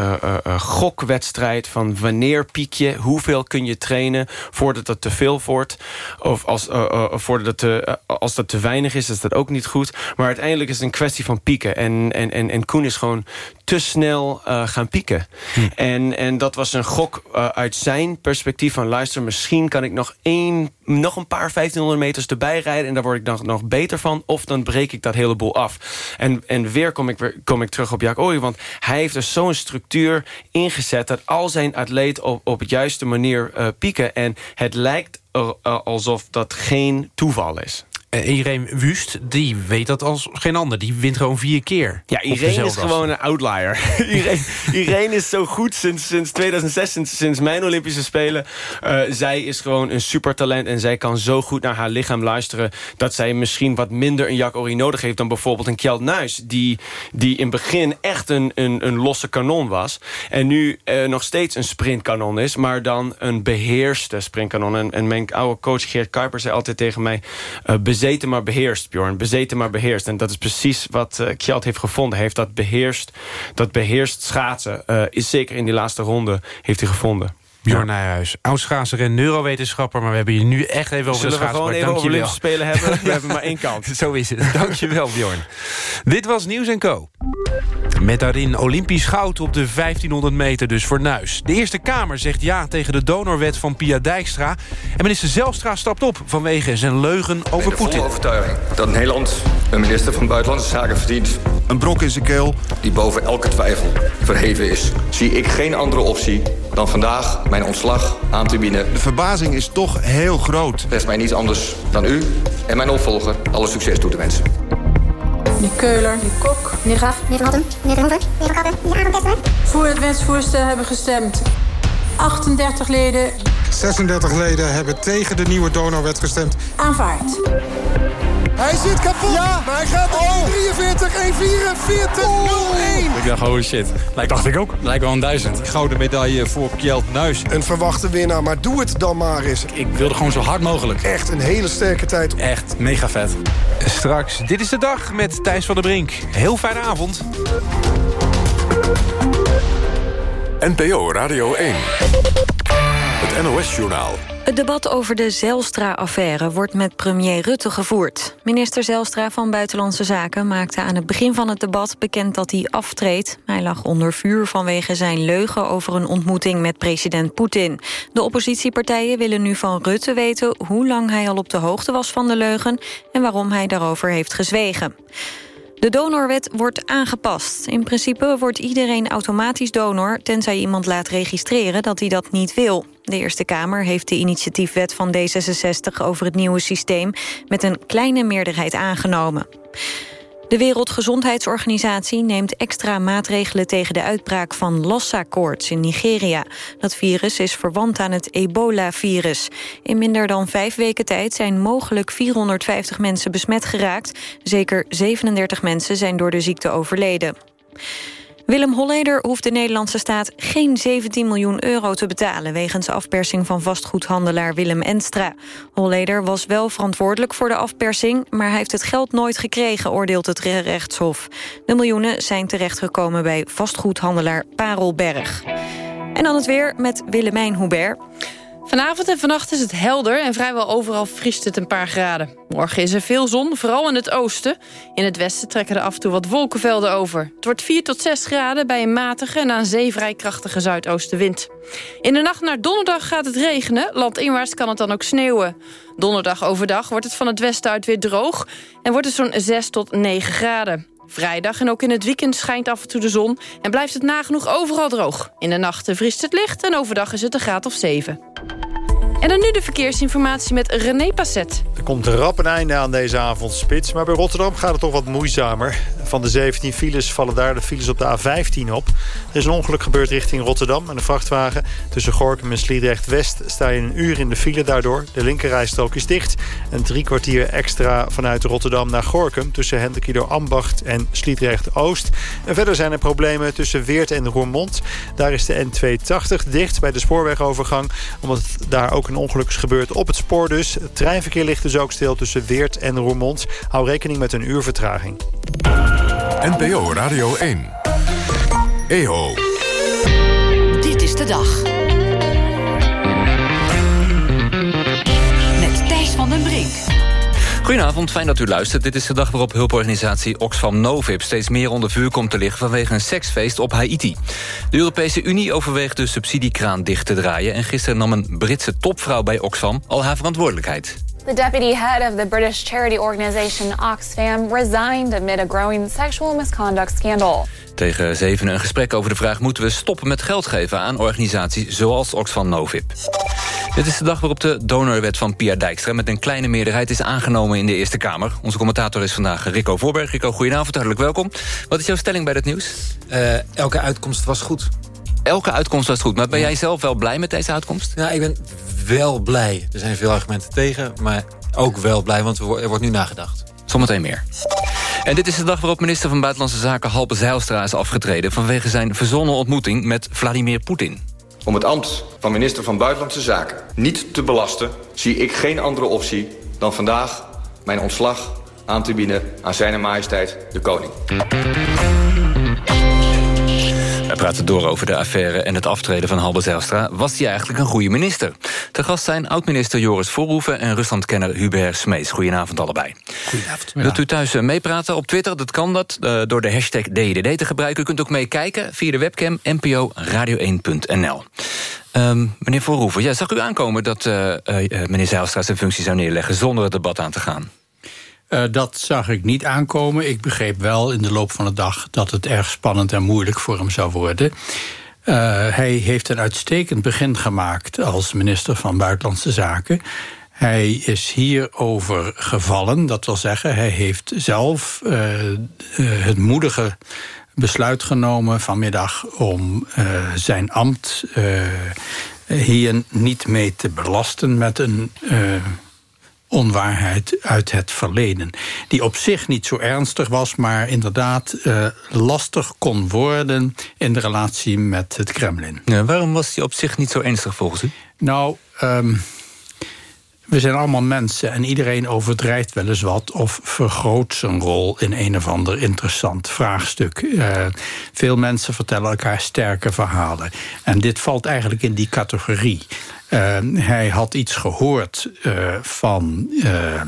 gokwedstrijd... van wanneer piek je, hoeveel kun je trainen... voordat het te veel wordt. Of als, eh, eh, voordat het te, eh, als dat te weinig is, is dat ook niet goed. Maar uiteindelijk is het een kwestie van pieken. En, en, en, en Koen is gewoon te snel eh, gaan pieken. En, en dat was een gok eh, uit zijn perspectief van... luister, misschien kan ik nog, één, nog een paar 1500 meters erbij rijden... en daar word ik dan nog beter van. Of dan breek ik dat hele boel af. En, en weer kom ik, weer kom ik terug op Jack Ooi... want hij heeft er zo'n structuur ingezet... dat al zijn atleten op, op het juiste manier eh, pieken. En het lijkt eh, alsof dat geen toeval is. Eh, Irene Wust, die weet dat als geen ander. Die wint gewoon vier keer. Ja, Irene is gewoon een outlier. Irene, Irene is zo goed sinds, sinds 2006, sinds, sinds mijn Olympische Spelen. Eh, zij is gewoon een supertalent en zij kan zo goed naar haar lichaam luisteren... dat zij misschien wat minder een Jack Ori nodig heeft... dan bijvoorbeeld een Kjeld Nuis... die, die in het begin echt een, een, een losse kanon was. En nu eh, nog steeds een sprintkanon is... maar dan een beheerste sprintkanon. En, en mijn oude coach Geert Kuiper zei altijd tegen mij... eh, bezeten maar beheerst, Bjorn. Bezeten maar beheerst. En dat is precies wat eh Kjeld heeft gevonden. Heeft dat beheerst, dat beheerst schaatsen. eh, is zeker in die laatste ronde heeft hij gevonden. Bjorn Nijhuis, oud-schaatser en neurowetenschapper... maar we hebben je nu echt even over Zullen de we gewoon even over. Olympische Spelen hebben? We hebben maar één kant. Zo is het. Dankjewel, Bjorn. Dit was Nieuws Co. Met daarin Olympisch goud op de 1500 meter dus voor Nuis. De Eerste Kamer zegt ja tegen de donorwet van Pia Dijkstra... en minister Zelstra stapt op vanwege zijn leugen over Poetin. overtuiging dat Nederland een minister van Buitenlandse Zaken verdient. Een brok in zijn keel. Die boven elke twijfel verheven is. Zie ik geen andere optie dan vandaag mijn ontslag aan te bieden. De verbazing is toch heel groot. Rest mij niets anders dan u en mijn opvolger alle succes toe te wensen. Meneer Keuler, meneer Kok, meneer Graaf, meneer Van meneer De Hoever, meneer Kappen, meneer Voor het wetsvoorstel hebben gestemd 38 leden. 36 leden hebben tegen de nieuwe donorwet gestemd. aanvaard. Hij zit kapot, ja. maar hij gaat oh. 43, 144, 01. Ik dacht, oh shit. Lijkt, dacht ik ook. Lijkt wel een duizend. Gouden medaille voor Kjeld Nuis. Een verwachte winnaar, maar doe het dan maar eens. Ik wilde gewoon zo hard mogelijk. Echt een hele sterke tijd. Echt mega vet. Straks, dit is de dag met Thijs van der Brink. Heel fijne avond. NPO Radio 1. Het NOS-journaal. Debat over de Zelstra-affaire wordt met premier Rutte gevoerd. Minister Zelstra van Buitenlandse Zaken maakte aan het begin van het debat bekend dat hij aftreedt. Hij lag onder vuur vanwege zijn leugen over een ontmoeting met president Poetin. De oppositiepartijen willen nu van Rutte weten hoe lang hij al op de hoogte was van de leugen en waarom hij daarover heeft gezwegen. De donorwet wordt aangepast. In principe wordt iedereen automatisch donor... tenzij iemand laat registreren dat hij dat niet wil. De Eerste Kamer heeft de initiatiefwet van D66 over het nieuwe systeem... met een kleine meerderheid aangenomen. De Wereldgezondheidsorganisatie neemt extra maatregelen tegen de uitbraak van Lassa-koorts in Nigeria. Dat virus is verwant aan het ebola-virus. In minder dan vijf weken tijd zijn mogelijk 450 mensen besmet geraakt. Zeker 37 mensen zijn door de ziekte overleden. Willem Holleder hoeft de Nederlandse staat geen 17 miljoen euro te betalen... wegens afpersing van vastgoedhandelaar Willem Enstra. Holleder was wel verantwoordelijk voor de afpersing... maar hij heeft het geld nooit gekregen, oordeelt het rechtshof. De miljoenen zijn terechtgekomen bij vastgoedhandelaar Parelberg. En dan het weer met Willemijn Hubert. Vanavond en vannacht is het helder en vrijwel overal vriest het een paar graden. Morgen is er veel zon, vooral in het oosten. In het westen trekken er af en toe wat wolkenvelden over. Het wordt 4 tot 6 graden bij een matige en aan zee vrij krachtige zuidoostenwind. In de nacht naar donderdag gaat het regenen. Landinwaarts kan het dan ook sneeuwen. Donderdag overdag wordt het van het westen uit weer droog... en wordt het zo'n 6 tot 9 graden. Vrijdag en ook in het weekend schijnt af en toe de zon... en blijft het nagenoeg overal droog. In de nachten vriest het licht en overdag is het een graad of 7. En dan nu de verkeersinformatie met René Passet. Er komt een rap een einde aan deze avondspits. Maar bij Rotterdam gaat het toch wat moeizamer. Van de 17 files vallen daar de files op de A15 op. Er is een ongeluk gebeurd richting Rotterdam. En een vrachtwagen tussen Gorkum en Sliedrecht-West... sta je een uur in de file daardoor. De linkerrijstrook is dicht. En drie kwartier extra vanuit Rotterdam naar Gorkum... tussen Hendekido Ambacht en Sliedrecht-Oost. En verder zijn er problemen tussen Weert en Roermond. Daar is de N280 dicht bij de spoorwegovergang... omdat daar ook een ongeluk is gebeurd op het spoor dus. Het treinverkeer ligt dus ook stil tussen Weert en Roermond. Hou rekening met een uur vertraging. NPO Radio 1. EO. Dit is de dag. Goedenavond, fijn dat u luistert. Dit is de dag waarop hulporganisatie Oxfam Novib... steeds meer onder vuur komt te liggen vanwege een seksfeest op Haiti. De Europese Unie overweegt de subsidiekraan dicht te draaien... en gisteren nam een Britse topvrouw bij Oxfam al haar verantwoordelijkheid. The deputy head of the British charity organization Oxfam resigned amid a growing sexual misconduct scandal. Tegen zeven een gesprek over de vraag... moeten we stoppen met geld geven aan organisaties zoals Oxfam Novib. Dit is de dag waarop de donorwet van Pia Dijkstra... met een kleine meerderheid is aangenomen in de Eerste Kamer. Onze commentator is vandaag Rico Voorberg. Rico, goedenavond, hartelijk welkom. Wat is jouw stelling bij dit nieuws? Uh, elke uitkomst was goed. Elke uitkomst was goed. Maar ben jij zelf wel blij met deze uitkomst? Ja, ik ben wel blij. Er zijn veel argumenten tegen, maar ook wel blij... want er wordt nu nagedacht. Zometeen meer. En dit is de dag waarop minister van Buitenlandse Zaken Halbe Zijlstra is afgetreden... vanwege zijn verzonnen ontmoeting met Vladimir Poetin. Om het ambt van minister van Buitenlandse Zaken niet te belasten... zie ik geen andere optie dan vandaag mijn ontslag aan te bieden... aan zijn majesteit de koning. We praten door over de affaire en het aftreden van Halbe Zijlstra. Was hij eigenlijk een goede minister? Te gast zijn oud-minister Joris Voorhoeven... en Ruslandkenner Hubert Smees. Goedenavond allebei. Goedenavond. Wilt u thuis eh, meepraten op Twitter? Dat kan dat, uh, door de hashtag DDD te gebruiken. U kunt ook meekijken via de webcam npo radio1.nl. Um, meneer Voorhoeven, ja, zag u aankomen dat uh, meneer Zijlstra zijn functie zou neerleggen... zonder het debat aan te gaan? Uh, dat zag ik niet aankomen. Ik begreep wel in de loop van de dag dat het erg spannend en moeilijk voor hem zou worden. Uh, hij heeft een uitstekend begin gemaakt als minister van Buitenlandse Zaken. Hij is hierover gevallen, dat wil zeggen, hij heeft zelf uh, het moedige besluit genomen vanmiddag om zijn ambt hier niet mee te belasten met een onwaarheid uit het verleden. Die op zich niet zo ernstig was, maar inderdaad uh, lastig kon worden in de relatie met het Kremlin. Ja, waarom was die op zich niet zo ernstig volgens u? Nou, um, we zijn allemaal mensen en iedereen overdrijft wel eens wat... of vergroot zijn rol in een of ander interessant vraagstuk. Uh, veel mensen vertellen elkaar sterke verhalen. En dit valt eigenlijk in die categorie. Uh, hij had iets gehoord uh, van uh,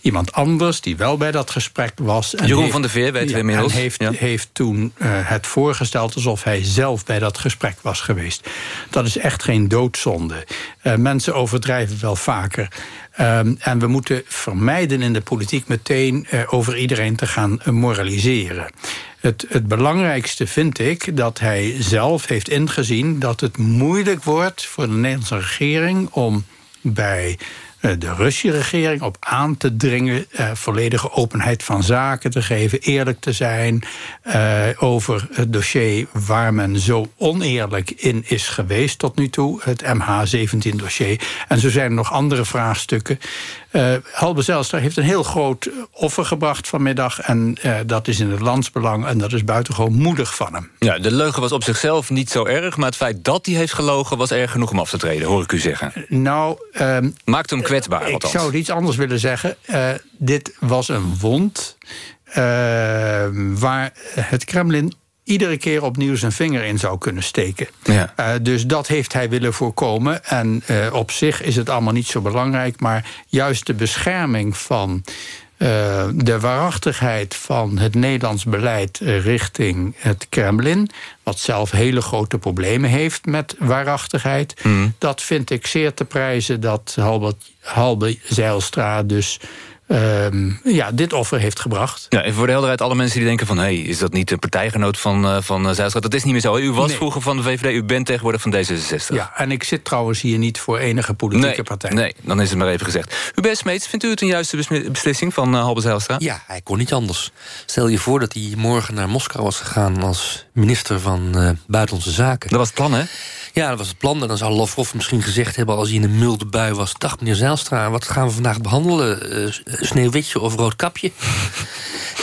iemand anders die wel bij dat gesprek was. En Jeroen heeft, van der Veer, weten we inmiddels. En heeft, ja. heeft toen het voorgesteld alsof hij zelf bij dat gesprek was geweest. Dat is echt geen doodzonde. mensen overdrijven wel vaker. Um, en we moeten vermijden in de politiek meteen over iedereen te gaan moraliseren. Het, het, belangrijkste vind ik dat hij zelf heeft ingezien... dat het moeilijk wordt voor de Nederlandse regering... om bij de Russische regering op aan te dringen... Uh, volledige openheid van zaken te geven, eerlijk te zijn... Uh, over het dossier waar men zo oneerlijk in is geweest tot nu toe... het MH17-dossier. En zo zijn er nog andere vraagstukken... Uh, Halbe Zijlstra heeft een heel groot offer gebracht vanmiddag. En uh, dat is in het landsbelang en dat is buitengewoon moedig van hem. Ja, de leugen was op zichzelf niet zo erg... maar het feit dat hij heeft gelogen was erg genoeg om af te treden, hoor ik u zeggen. Nou... Um, Maakt hem kwetsbaar, Ik althans. zou het iets anders willen zeggen. Uh, dit was een wond waar het Kremlin iedere keer opnieuw zijn vinger in zou kunnen steken. Ja. Uh, dus dat heeft hij willen voorkomen. En uh, op zich is het allemaal niet zo belangrijk, maar juist de bescherming van. Uh, de waarachtigheid van het Nederlands beleid richting het Kremlin... wat zelf hele grote problemen heeft met waarachtigheid... Mm. dat vind ik zeer te prijzen dat Halbe, Halbe Zijlstra dus um, ja, dit offer heeft gebracht. Ja, en voor de helderheid, alle mensen die denken van... hé, hey, is dat niet een partijgenoot van, uh, van uh, Zijlstra? Dat is niet meer zo. U was Nee. vroeger van de VVD, u bent tegenwoordig van D66. Ja, en ik zit trouwens hier niet voor enige politieke nee, partij. Nee, dan is het maar even gezegd. Hubert Smeets, vindt u het een juiste beslissing van uh, Halbe Zijlstra? Ja, hij kon niet anders. Stel je voor dat hij morgen naar Moskou was gegaan... als minister van uh, Buitenlandse Zaken. Dat was het plan, hè? Ja, dat was het plan. En dan zou Lavrov misschien gezegd hebben... als hij in een milde bui was... dag meneer Zijlstra, wat gaan we vandaag behandelen? Uh, sneeuwwitje of roodkapje?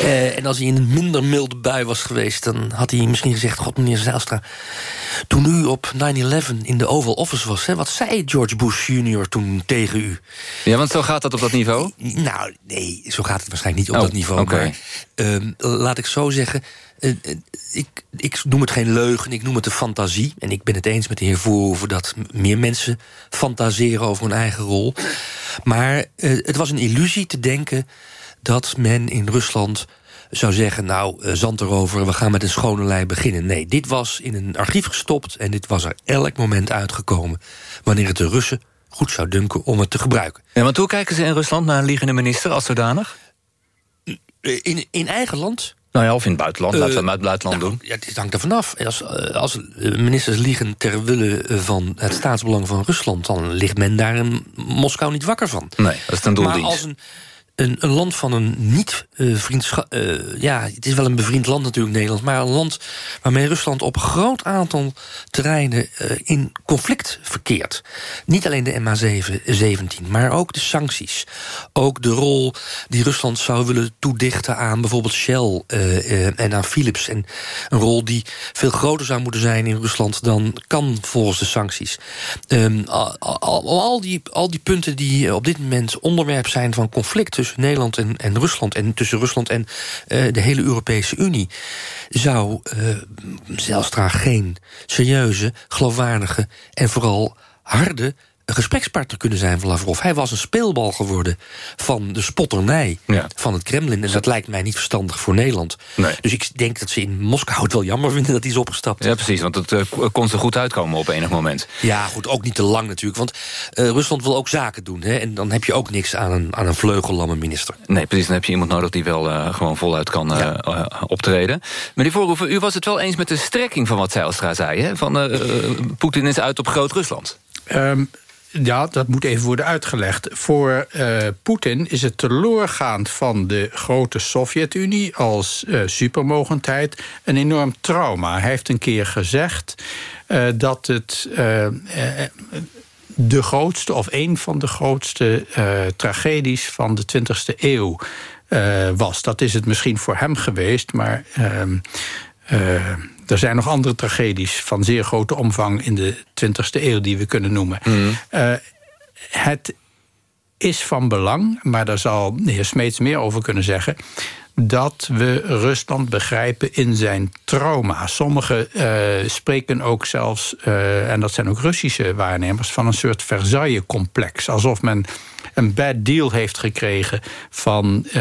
uh, en als hij in een minder milde bui was geweest... dan had hij misschien gezegd... god meneer Zijlstra, toen u op 9-11 in de Oval Office was... Hè, wat zei George Bush junior toen tegen u? Ja, want zo gaat dat op dat niveau? Nou, nee, zo gaat het waarschijnlijk niet op oh, dat niveau. Okay. Maar uh, laat ik zo zeggen... Uh, ik, ik, noem het geen leugen, ik noem het een fantasie. En ik ben het eens met de heer Voorhoeven... dat meer mensen fantaseren over hun eigen rol. Maar uh, het was een illusie te denken dat men in Rusland zou zeggen... nou, zand erover, we gaan met een schone lei beginnen. Nee, dit was in een archief gestopt... en dit was er elk moment uitgekomen... wanneer het de Russen goed zou dunken om het te gebruiken. Ja, want hoe kijken ze in Rusland naar een liegende minister als zodanig? In, in eigen land... Nou ja, of in het buitenland. Laten we hem uit het buitenland nou, doen. Ja, het hangt er vanaf. Als, als ministers liegen ter wille van het staatsbelang van Rusland... dan ligt men daar in Moskou niet wakker van. Nee, dat is een doeldienst. Maar als een, een, een land van een niet-vriendschap... Uh, uh, ja, het is wel een bevriend land natuurlijk, Nederland... maar een land waarmee Rusland op groot aantal terreinen... Uh, in conflict verkeert. Niet alleen de MH17, maar ook de sancties. Ook de rol die Rusland zou willen toedichten aan bijvoorbeeld Shell... En aan Philips. En een rol die veel groter zou moeten zijn in Rusland... dan kan volgens de sancties. Al, al, al, die, al die punten die op dit moment onderwerp zijn van conflict... tussen Nederland en, en Rusland en tussen Rusland en uh, de hele Europese Unie... zou uh, Zijlstra geen serieuze, geloofwaardige en vooral harde gesprekspartner kunnen zijn van Lavrov. Hij was een speelbal geworden van de spotternij ja. van het Kremlin. En dat lijkt mij niet verstandig voor Nederland. Nee. Dus ik denk dat ze in Moskou het wel jammer vinden dat hij is opgestapt. Ja, precies, want het uh, kon ze goed uitkomen op enig moment. Ja, goed, ook niet te lang natuurlijk. Want uh, Rusland wil ook zaken doen. Hè, en dan heb je ook niks aan een, aan een vleugellamme minister. Nee, precies. Dan heb je iemand nodig die wel uh, gewoon voluit kan ja. optreden. Meneer Voorhoeven, u was het wel eens met de strekking van wat Zijlstra zei. Hè? Van Poetin is uit op Groot-Rusland. Um, ja, dat moet even worden uitgelegd. Voor uh, Poetin is het teleurgaand van de grote Sovjet-Unie als uh, supermogendheid een enorm trauma. Hij heeft een keer gezegd uh, dat het de grootste of een van de grootste tragedies van de 20e eeuw was. Dat is het misschien voor hem geweest, maar. Er zijn nog andere tragedies van zeer grote omvang in de 20e eeuw die we kunnen noemen. Mm. Uh, het is van belang, maar daar zal de heer Smeets meer over kunnen zeggen dat we Rusland begrijpen in zijn trauma. Sommigen uh, spreken ook zelfs, uh, en dat zijn ook Russische waarnemers... van een soort Versailles-complex. Alsof men een bad deal heeft gekregen van uh,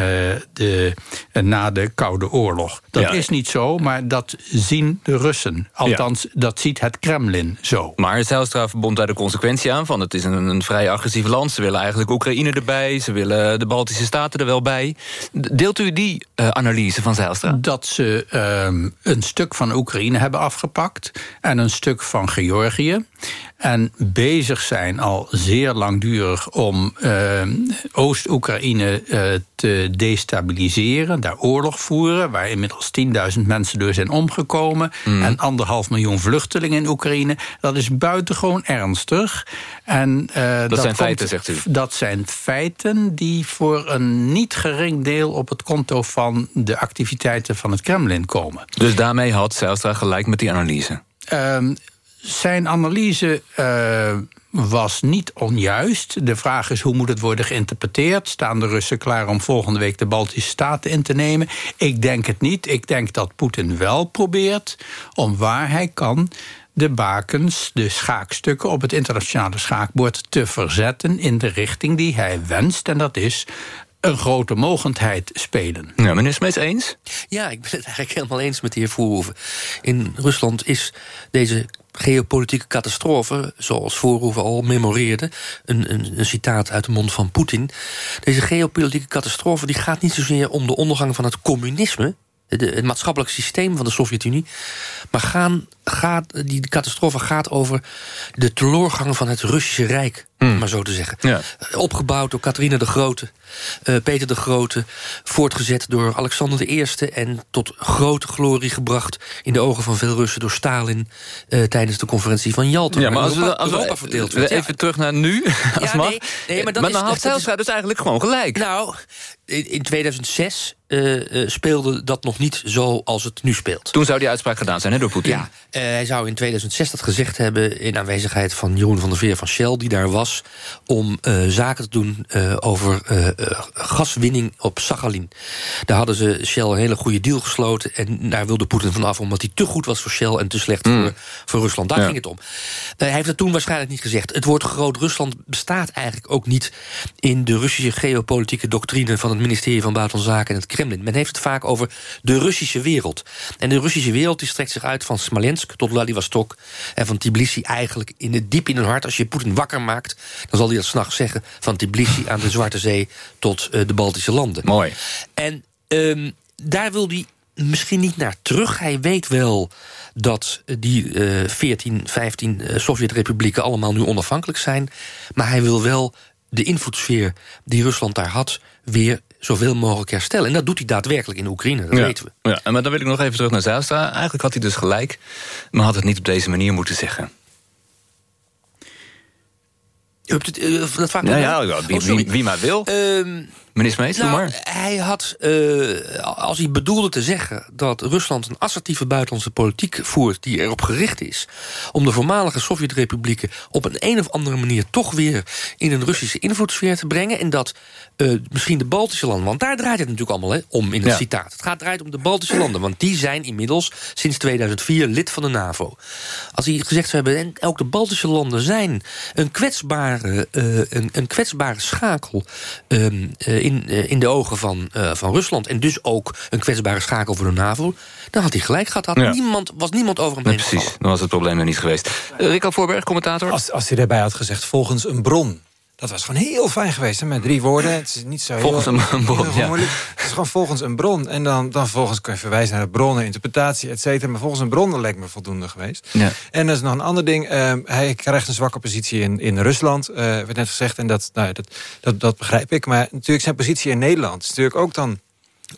de, na de Koude Oorlog. Dat ja. is niet zo, maar dat zien de Russen. Althans, ja. dat ziet het Kremlin zo. Maar Zijlstra verbond daar de consequentie aan van... het is een, een vrij agressief land. Ze willen eigenlijk Oekraïne erbij. Ze willen de Baltische Staten er wel bij. Deelt u die analyse van Zijlstra? Dat ze een stuk van Oekraïne hebben afgepakt... en een stuk van Georgië. En bezig zijn al zeer langdurig om uh, Oost-Oekraïne uh, te destabiliseren, daar oorlog voeren, waar inmiddels 10.000 mensen door zijn omgekomen mm. en anderhalf miljoen vluchtelingen in Oekraïne. Dat is buitengewoon ernstig. En, uh, dat, dat zijn komt, feiten, zegt u? Dat zijn feiten die voor een niet gering deel op het konto van de activiteiten van het Kremlin komen. Dus daarmee had Zijlstra gelijk met die analyse? Um, zijn analyse uh, was niet onjuist. De vraag is hoe moet het worden geïnterpreteerd? Staan de Russen klaar om volgende week de Baltische Staten in te nemen? Ik denk het niet. Ik denk dat Poetin wel probeert om waar hij kan de bakens, de schaakstukken op het internationale schaakbord te verzetten in de richting die hij wenst. En dat is een grote mogendheid spelen. Ja, meneer Smeets eens? Ja, ik ben het eigenlijk helemaal eens met de heer Voorhoeven. In Rusland is deze geopolitieke catastrofe, zoals Voorhoeven al memoreerde... Een, een, een, citaat uit de mond van Poetin... deze geopolitieke catastrofe die gaat niet zozeer om de ondergang van het communisme het maatschappelijk systeem van de Sovjet-Unie. Maar gaan, gaat, die catastrofe gaat over de teleurgang van het Russische Rijk. Hmm. Maar zo te zeggen. Ja. Opgebouwd door Catharina de Grote, uh, Peter de Grote... voortgezet door Alexander I... en tot grote glorie gebracht in de ogen van veel Russen... door Stalin uh, tijdens de conferentie van Yalta. Ja, maar als we, als we verdeeld werd, even terug naar nu, als ja, mag. Nee, nee, maar, dan, maar dan had Zijlstra dus eigenlijk gewoon gelijk. Nou, in 2006 uh, uh, speelde dat nog niet zo als het nu speelt. Toen zou die uitspraak gedaan zijn hè, door Poetin? Ja, uh, hij zou in 2006 dat gezegd hebben... in aanwezigheid van Jeroen van der Veer van Shell, die daar was... om uh, zaken te doen over gaswinning op Sachalin. Daar hadden ze Shell een hele goede deal gesloten... en daar wilde Poetin vanaf omdat hij te goed was voor Shell... en te slecht mm. voor, voor Rusland. Daar ja. ging het om. hij heeft het toen waarschijnlijk niet gezegd. Het woord Groot-Rusland bestaat eigenlijk ook niet... in de Russische geopolitieke doctrine van het ministerie van Buitenlandse Zaken en het Kremlin. Men heeft het vaak over de Russische wereld. En de Russische wereld die strekt zich uit van Smolensk tot Vladivostok... en van Tbilisi eigenlijk in het diep in hun hart. Als je Poetin wakker maakt, dan zal hij dat s'nachts zeggen... van Tbilisi aan de Zwarte Zee tot uh, de Baltische landen. Mooi. En um, daar wil hij misschien niet naar terug. Hij weet wel dat die uh, 14, 15 uh, Sovjet-republieken allemaal nu onafhankelijk zijn. Maar hij wil wel de invloedssfeer die Rusland daar had... weer zoveel mogelijk herstellen. En dat doet hij daadwerkelijk in Oekraïne, dat weten we. Ja, maar dan wil ik nog even terug naar Zijlstra. Eigenlijk had hij dus gelijk, maar had het niet op deze manier moeten zeggen. Eh, dat vaak ja, ja, wie, oh, wie, wie, maar wil. Um, Meneer Smeets, nou, maar. Hij had, uh, als hij bedoelde te zeggen... dat Rusland een assertieve buitenlandse politiek voert... die erop gericht is om de voormalige Sovjet-republieken... op een een of andere manier toch weer in een Russische invloedssfeer te brengen... en dat uh, misschien de Baltische landen... want daar draait het natuurlijk allemaal hè, om in het ja. citaat. Het gaat draait om de Baltische landen, want die zijn inmiddels... sinds 2004 lid van de NAVO. Als hij gezegd zou hebben... en ook de Baltische landen zijn een kwetsbare, uh, een, een kwetsbare schakel... Uh, in, uh, in de ogen van, uh, van Rusland... en dus ook een kwetsbare schakel voor de NAVO... dan had hij gelijk gehad. Had ja. niemand, was niemand over hem heen Precies, dan was het probleem er niet geweest. Uh, Rico Voorberg, commentator. Als, als hij daarbij had gezegd volgens een bron... Dat was gewoon heel fijn geweest, hè, met drie woorden. Het is niet zo volgens heel, een, bron, ja. Het is gewoon volgens een bron. En dan, dan vervolgens kun je verwijzen naar de bronnen, interpretatie, et cetera. Maar volgens een bron lijkt me voldoende geweest. Ja. En dat is nog een ander ding. Uh, hij krijgt een zwakke positie in, in Rusland, uh, werd net gezegd. En dat, nou, dat, dat, dat begrijp ik. Maar natuurlijk zijn positie in Nederland is natuurlijk ook dan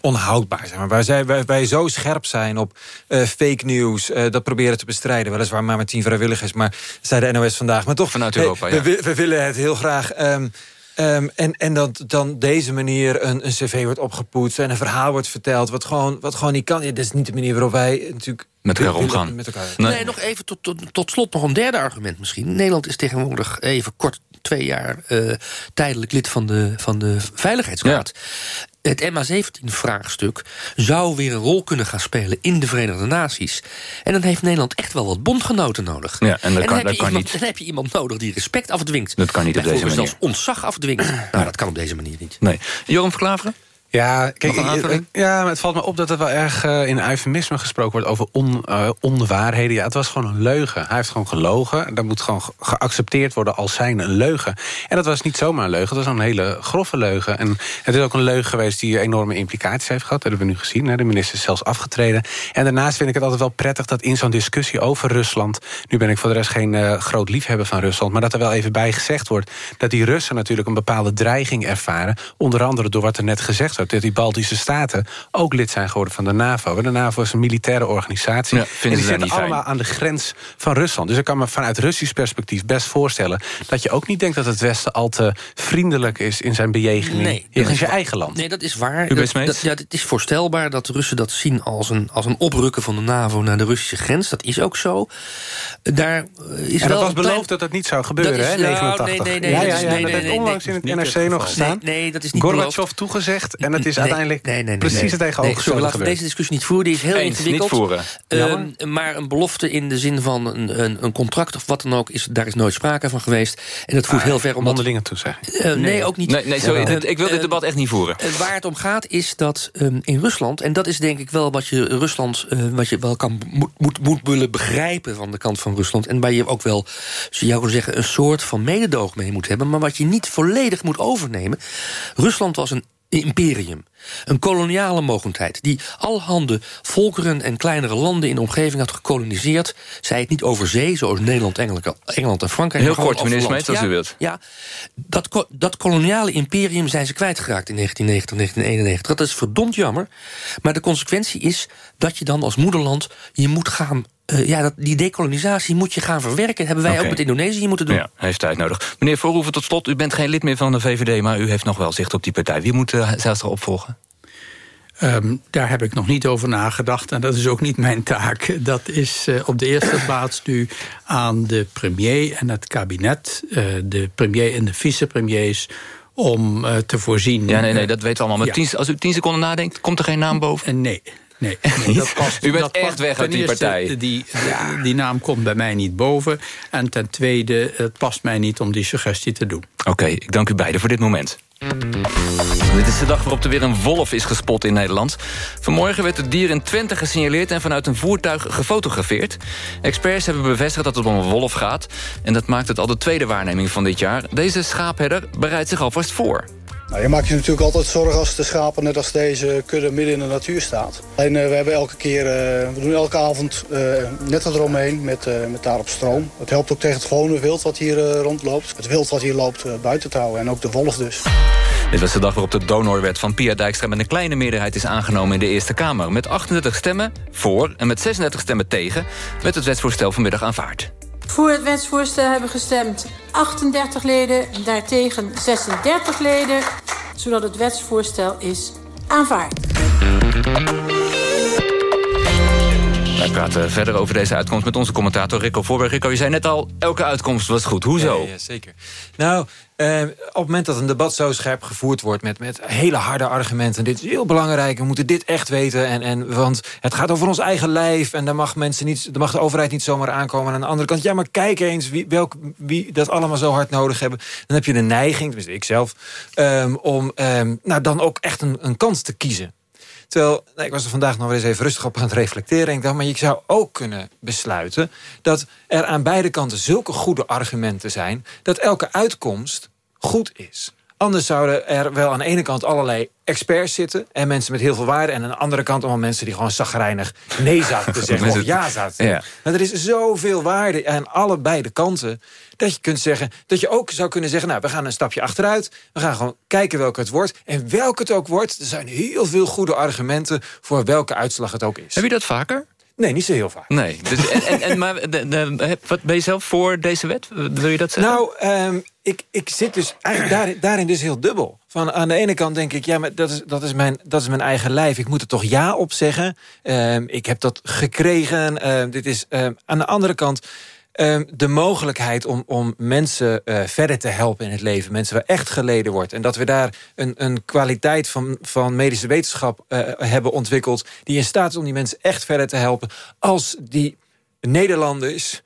onhoudbaar. Zeg maar. waar, zij, waar wij zo scherp zijn op uh, fake news, uh, dat proberen te bestrijden. Weliswaar maar met tien vrijwilligers, maar zei de NOS vandaag. Maar toch, Vanuit Europa, hey, we, we, willen het heel graag... Um, Um, en en dat dan deze manier een, een cv wordt opgepoetst... en een verhaal wordt verteld wat gewoon, wat gewoon niet kan. Ja, dat is niet de manier waarop wij natuurlijk... Met elkaar omgaan. Met elkaar. Nee. nee. nog even tot, tot, tot slot nog een derde argument misschien. Nederland is tegenwoordig even kort twee jaar uh, tijdelijk lid van de, van de Veiligheidsraad. Ja het MH17-vraagstuk zou weer een rol kunnen gaan spelen in de Verenigde Naties. En dan heeft Nederland echt wel wat bondgenoten nodig. Ja, en, dat en kan, dan, dat kan iemand, niet. dan heb je iemand nodig die respect afdwingt. Dat kan niet op deze manier. zelfs ontzag afdwingt. nou, dat kan op deze manier niet. Nee. Joram Verklaveren? Ja, kijk, ja, maar het valt me op dat er wel erg uh, in eufemisme gesproken wordt over on, uh, onwaarheden. Ja, het was gewoon een leugen. Hij heeft gewoon gelogen. Dat moet gewoon geaccepteerd worden als zijn een leugen. En dat was niet zomaar een leugen, dat was een hele grove leugen. En het is ook een leugen geweest die enorme implicaties heeft gehad. Dat hebben we nu gezien. De minister is zelfs afgetreden. En daarnaast vind ik het altijd wel prettig dat in zo'n discussie over Rusland... nu ben ik voor de rest geen uh, groot liefhebber van Rusland... maar dat er wel even bij gezegd wordt dat die Russen natuurlijk een bepaalde dreiging ervaren. Onder andere door wat er net gezegd werd dat die Baltische staten ook lid zijn geworden van de NAVO. De NAVO is een militaire organisatie. Ja, en die zitten fijn. allemaal aan de grens van Rusland. Dus ik kan me vanuit Russisch perspectief best voorstellen... dat je ook niet denkt dat het Westen al te vriendelijk is... in zijn bejegening Nee, dat je eigen land. Nee, dat is waar. U bent Dat- dat- ja, het is voorstelbaar dat de Russen dat zien als een, als een oprukken van de NAVO naar de Russische grens. Dat is ook zo. Daar eh, is en wel dat was klein- beloofd dat dat niet zou gebeuren, Dat is- hè, nou, 89. nee, nee, nee, ja, ja, ja, dat heeft onlangs in het NRC nog gestaan. Nee, dat is niet Gorbachev beloofd. toegezegd en het is Nee, uiteindelijk nee, nee, nee, precies nee. het tegenovergestelde laten we gebeurd. deze discussie niet voeren. Die is heel Eens, niet ingewikkeld. voeren. Ehm, maar een belofte in de zin van een, een, een contract of wat dan ook... Is, daar is nooit sprake van geweest. En dat voert heel ver omdat... Mondelinge toezegging. Eh, nee, ook niet. Nee, nee sorry, dit- ik wil dit eh, debat echt niet voeren. eh, waar het om gaat is dat ehm, in Rusland... en dat is denk ik wel wat je Rusland eh, wat je wel kan, moet, moet, moet willen begrijpen van de kant van Rusland... en waar je ook wel, zou je kunnen zeggen... een soort van mededoog mee moet hebben... maar wat je niet volledig moet overnemen. Rusland was een imperium. Een koloniale mogendheid die allerhande volkeren en kleinere landen in de omgeving had gekoloniseerd. Zij het niet over zee, zoals Nederland, Engeland, en Frankrijk. Heel kort, meneer. Smeets, als u wilt. Ja, dat, dat koloniale imperium zijn ze kwijtgeraakt in 1990, 1991. Dat is verdomd jammer. Maar de consequentie is dat je dan als moederland... je moet gaan... eh, ja, dat, die dekolonisatie moet je gaan verwerken. Hebben wij ook met Indonesië moeten doen. Ja, heeft tijd nodig. Meneer Voorhoeven, tot slot, u bent geen lid meer van de VVD... maar u heeft nog wel zicht op die partij. Wie moet uh, Zijlstra opvolgen? Um, daar heb ik nog niet over nagedacht en dat is ook niet mijn taak. Dat is uh, op de eerste plaats nu aan de premier en het kabinet... Uh, de premier en de vicepremiers om uh, te voorzien... Ja, nee, nee, dat weten we allemaal. Maar ja. tien, als u tien seconden nadenkt, komt er geen naam boven? nee. Nee, nee dat past, U bent dat echt weg uit die eerste, partij. Die, die, die, naam komt bij mij niet boven. En ten tweede, het past mij niet om die suggestie te doen. Oké, okay, ik dank u beiden voor dit moment. Dit is de dag waarop er weer een wolf is gespot in Nederland. Vanmorgen werd het dier in Twente gesignaleerd... en vanuit een voertuig gefotografeerd. Experts hebben bevestigd dat het om een wolf gaat... en dat maakt het al de tweede waarneming van dit jaar. Deze schaapherder bereidt zich alvast voor. Nou, je maakt je natuurlijk altijd zorgen als de schapen net als deze kudde midden in de natuur staat. Alleen uh, we hebben elke keer, uh, we doen elke avond uh, netten eromheen met, met daarop stroom. Het helpt ook tegen het gewone wild wat hier rondloopt. Het wild wat hier loopt buiten te houden en ook de wolf dus. Dit was de dag waarop de donorwet van Pia Dijkstra met een kleine meerderheid is aangenomen in de Eerste Kamer. Met 38 stemmen voor en met 36 stemmen tegen werd het wetsvoorstel vanmiddag aanvaard. Voor het wetsvoorstel hebben gestemd 38 leden, daartegen 36 leden, zodat het wetsvoorstel is aanvaard. Wij praten verder over deze uitkomst met onze commentator Rico Voorberg. Rico, je zei net al, elke uitkomst was goed. Hoezo? Ja, ja zeker. Nou, eh, op het moment dat een debat zo scherp gevoerd wordt... Met, met hele harde argumenten, dit is heel belangrijk... we moeten dit echt weten, en, en, want het gaat over ons eigen lijf... en daar mag, mensen niet, daar mag de overheid niet zomaar aankomen. En aan de andere kant, ja, maar kijk eens wie, welk, wie dat allemaal zo hard nodig hebben. Dan heb je de neiging, tenminste ik zelf... Um, om um, nou, dan ook echt een, een kans te kiezen. Terwijl, nou, ik was er vandaag nog wel eens even rustig op aan het reflecteren. En ik dacht, maar je zou ook kunnen besluiten... dat er aan beide kanten zulke goede argumenten zijn... dat elke uitkomst goed is. Anders zouden er wel aan de ene kant allerlei experts zitten... en mensen met heel veel waarde... en aan de andere kant allemaal mensen die gewoon zagrijnig nee zaten te zeggen... of ja zaten te zeggen. Ja. Maar er is zoveel waarde aan allebei de kanten... dat je kunt zeggen, dat je ook zou kunnen zeggen... nou, we gaan een stapje achteruit, we gaan gewoon kijken welke het wordt... en welke het ook wordt, er zijn heel veel goede argumenten... voor welke uitslag het ook is. Heb je dat vaker? Nee, niet zo heel vaak. Nee, dus, en, en, en, maar de, de, wat ben je zelf voor deze wet? Wil je dat zeggen? Nou, um, ik, ik zit dus eigenlijk daarin, dus heel dubbel. Van aan de ene kant denk ik, ja, maar dat is, dat is, mijn, dat is mijn eigen lijf. Ik moet er toch ja op zeggen. Um, ik heb dat gekregen. Um, dit is, aan de andere kant... De mogelijkheid om, om mensen uh, verder te helpen in het leven. Mensen waar echt geleden wordt. En dat we daar een, een kwaliteit van, van medische wetenschap uh, hebben ontwikkeld... die in staat is om die mensen echt verder te helpen... als die Nederlanders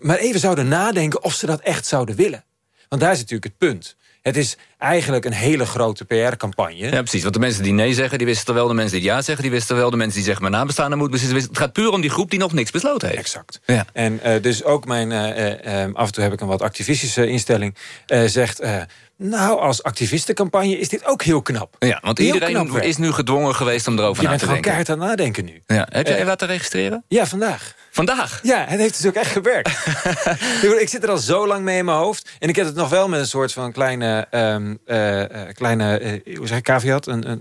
maar even zouden nadenken of ze dat echt zouden willen. Want daar is natuurlijk het punt. Het is eigenlijk een hele grote PR-campagne. Ja, precies. Want de mensen die nee zeggen, die wisten wel. De mensen die ja zeggen, die wisten wel. De mensen die zeggen, mijn nabestaande moet beslissen. Het gaat puur om die groep die nog niks besloten heeft. Exact. Ja. En uh, dus ook mijn... Uh, uh, af en toe heb ik een wat activistische instelling... zegt, Nou, als activistencampagne is dit ook heel knap. Ja, want Heel iedereen knap is nu gedwongen geweest om erover Je na bent te gewoon denken. keihard aan nadenken nu. Ja. Heb jij Eh, laten registreren? Ja, vandaag. Vandaag? Ja, het heeft dus ook echt gewerkt. Ik zit er al zo lang mee in mijn hoofd. En ik heb het nog wel met een soort van kleine... ehm, eh, eh, kleine hoe zeg ik, caveat? Een, een,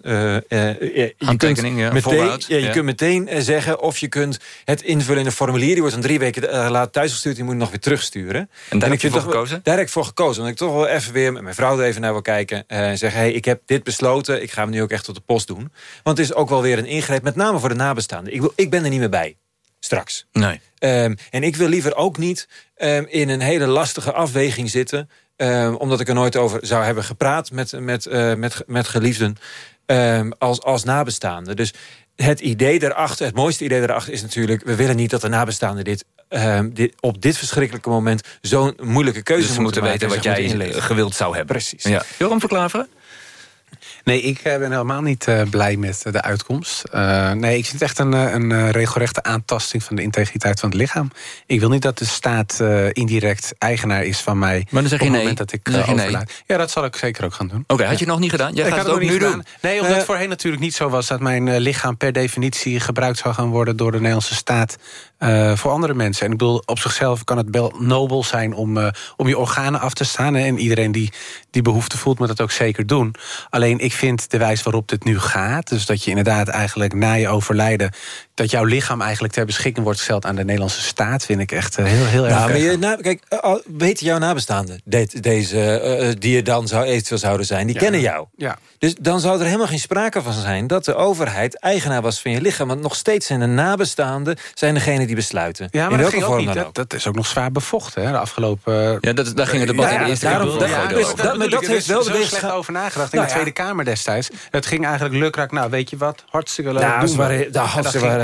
je Handtekening, ja, meteen, vooruit, ja, je ja. kunt meteen zeggen of je kunt het invullen in een formulier. Die wordt dan drie weken later thuisgestuurd. Die moet je nog weer terugsturen. En daar heb je ik vind voor toch gekozen? Daar heb ik voor gekozen. Want ik toch wel even weer met mijn vrouw even naar wil kijken. eh, En zeggen, hey, ik heb dit besloten. Ik ga hem nu ook echt op de post doen. Want het is ook wel weer een ingreep. Met name voor de nabestaanden. Ik, wil, ik ben er niet meer bij. Straks. Nee. Ehm, en ik wil liever ook niet ehm, in een hele lastige afweging zitten. ehm, omdat ik er nooit over zou hebben gepraat met, met, eh, met, met geliefden. als, als nabestaande. Dus het idee daarachter, het mooiste idee daarachter is natuurlijk... we willen niet dat de nabestaanden dit, ehm, dit, op dit verschrikkelijke moment... zo'n moeilijke keuze Dus moeten maken weten en wat jij moeten inleven. gewild zou hebben. Precies. Ja. Joram Verklaveren? Nee, ik eh, ben helemaal niet eh, blij met eh, de uitkomst. Nee, ik vind het echt een, een regelrechte aantasting van de integriteit van het lichaam. Ik wil niet dat de staat indirect eigenaar is van mij. Maar dan zeg je op het nee. moment dat ik Dan nee. Ja, dat zal ik zeker ook gaan doen. Oké, had je het nog niet gedaan? Jij Ik gaat het ook nog nu niet doen. Nee, omdat het voorheen natuurlijk niet zo was... dat mijn lichaam per definitie gebruikt zou gaan worden... door de Nederlandse staat voor andere mensen. En ik bedoel, op zichzelf kan het wel nobel zijn... om, om je organen af te staan. hè. En iedereen die die behoefte voelt, moet dat ook zeker doen. Alleen, ik vind de wijze waarop dit nu gaat... dus dat je inderdaad eigenlijk na je overlijden... dat jouw lichaam eigenlijk ter beschikking wordt gesteld... aan de Nederlandse staat, vind ik echt eh, heel, heel erg... Nou, maar je, na, kijk, eh, weten jouw nabestaanden de- deze, eh, die er dan zou, eventueel zouden zijn, die Ja. kennen jou. Ja. Dus dan zou er helemaal geen sprake van zijn dat de overheid eigenaar was van je lichaam. Want nog steeds zijn de nabestaanden zijn degene die besluiten. Ja, in maar dat, welke ging ook vorm niet, dan dat, dat is ook nog zwaar bevochten, hè, de afgelopen... Ja, dat, daar ging het debat in de eerste daarom- keer dus over. dat- maar dat heeft wel de zo slecht over nagedacht in Nou de ja. Tweede Kamer destijds. Het ging eigenlijk lukraak, nou weet je wat, hartstikke leuk, Nou, doen ze we. waren-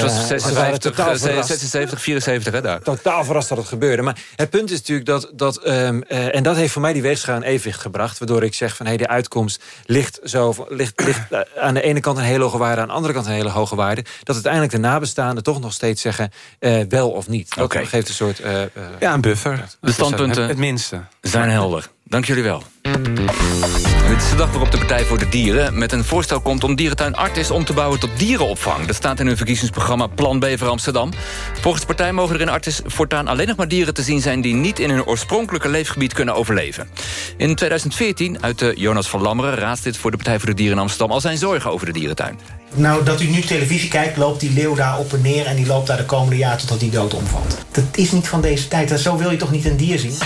Het was ze waren 56, totaal eh, verrast. 76, 74, hè, daar. totaal verrast dat het gebeurde. Maar het punt is natuurlijk dat... dat ehm, eh, en dat heeft voor mij die weegschaal in evenwicht gebracht. Waardoor ik zeg van hey, de uitkomst ligt, zo, ligt, ligt eh, aan de ene kant een hele hoge waarde... aan de andere kant een hele hoge waarde. Dat uiteindelijk de nabestaanden toch nog steeds zeggen... eh, wel of niet. Dat Oké. geeft een soort... eh, eh, Ja, een buffer. De standpunten Het, het minste. zijn helder. Dank jullie wel. Is de dag waarop de Partij voor de Dieren met een voorstel komt... om dierentuin Artis om te bouwen tot dierenopvang. Dat staat in hun verkiezingsprogramma Plan B voor Amsterdam. Volgens de partij mogen er in Artis voortaan alleen nog maar dieren te zien zijn... die niet in hun oorspronkelijke leefgebied kunnen overleven. In 2014 uitte Jonas van Lammeren, raadslid voor de Partij voor de Dieren in Amsterdam... al zijn zorgen over de dierentuin. Nou, dat u nu televisie kijkt, loopt die leeuw daar op en neer... en die loopt daar de komende jaren tot die dood omvalt. Dat is niet van deze tijd. Zo wil je toch niet een dier zien?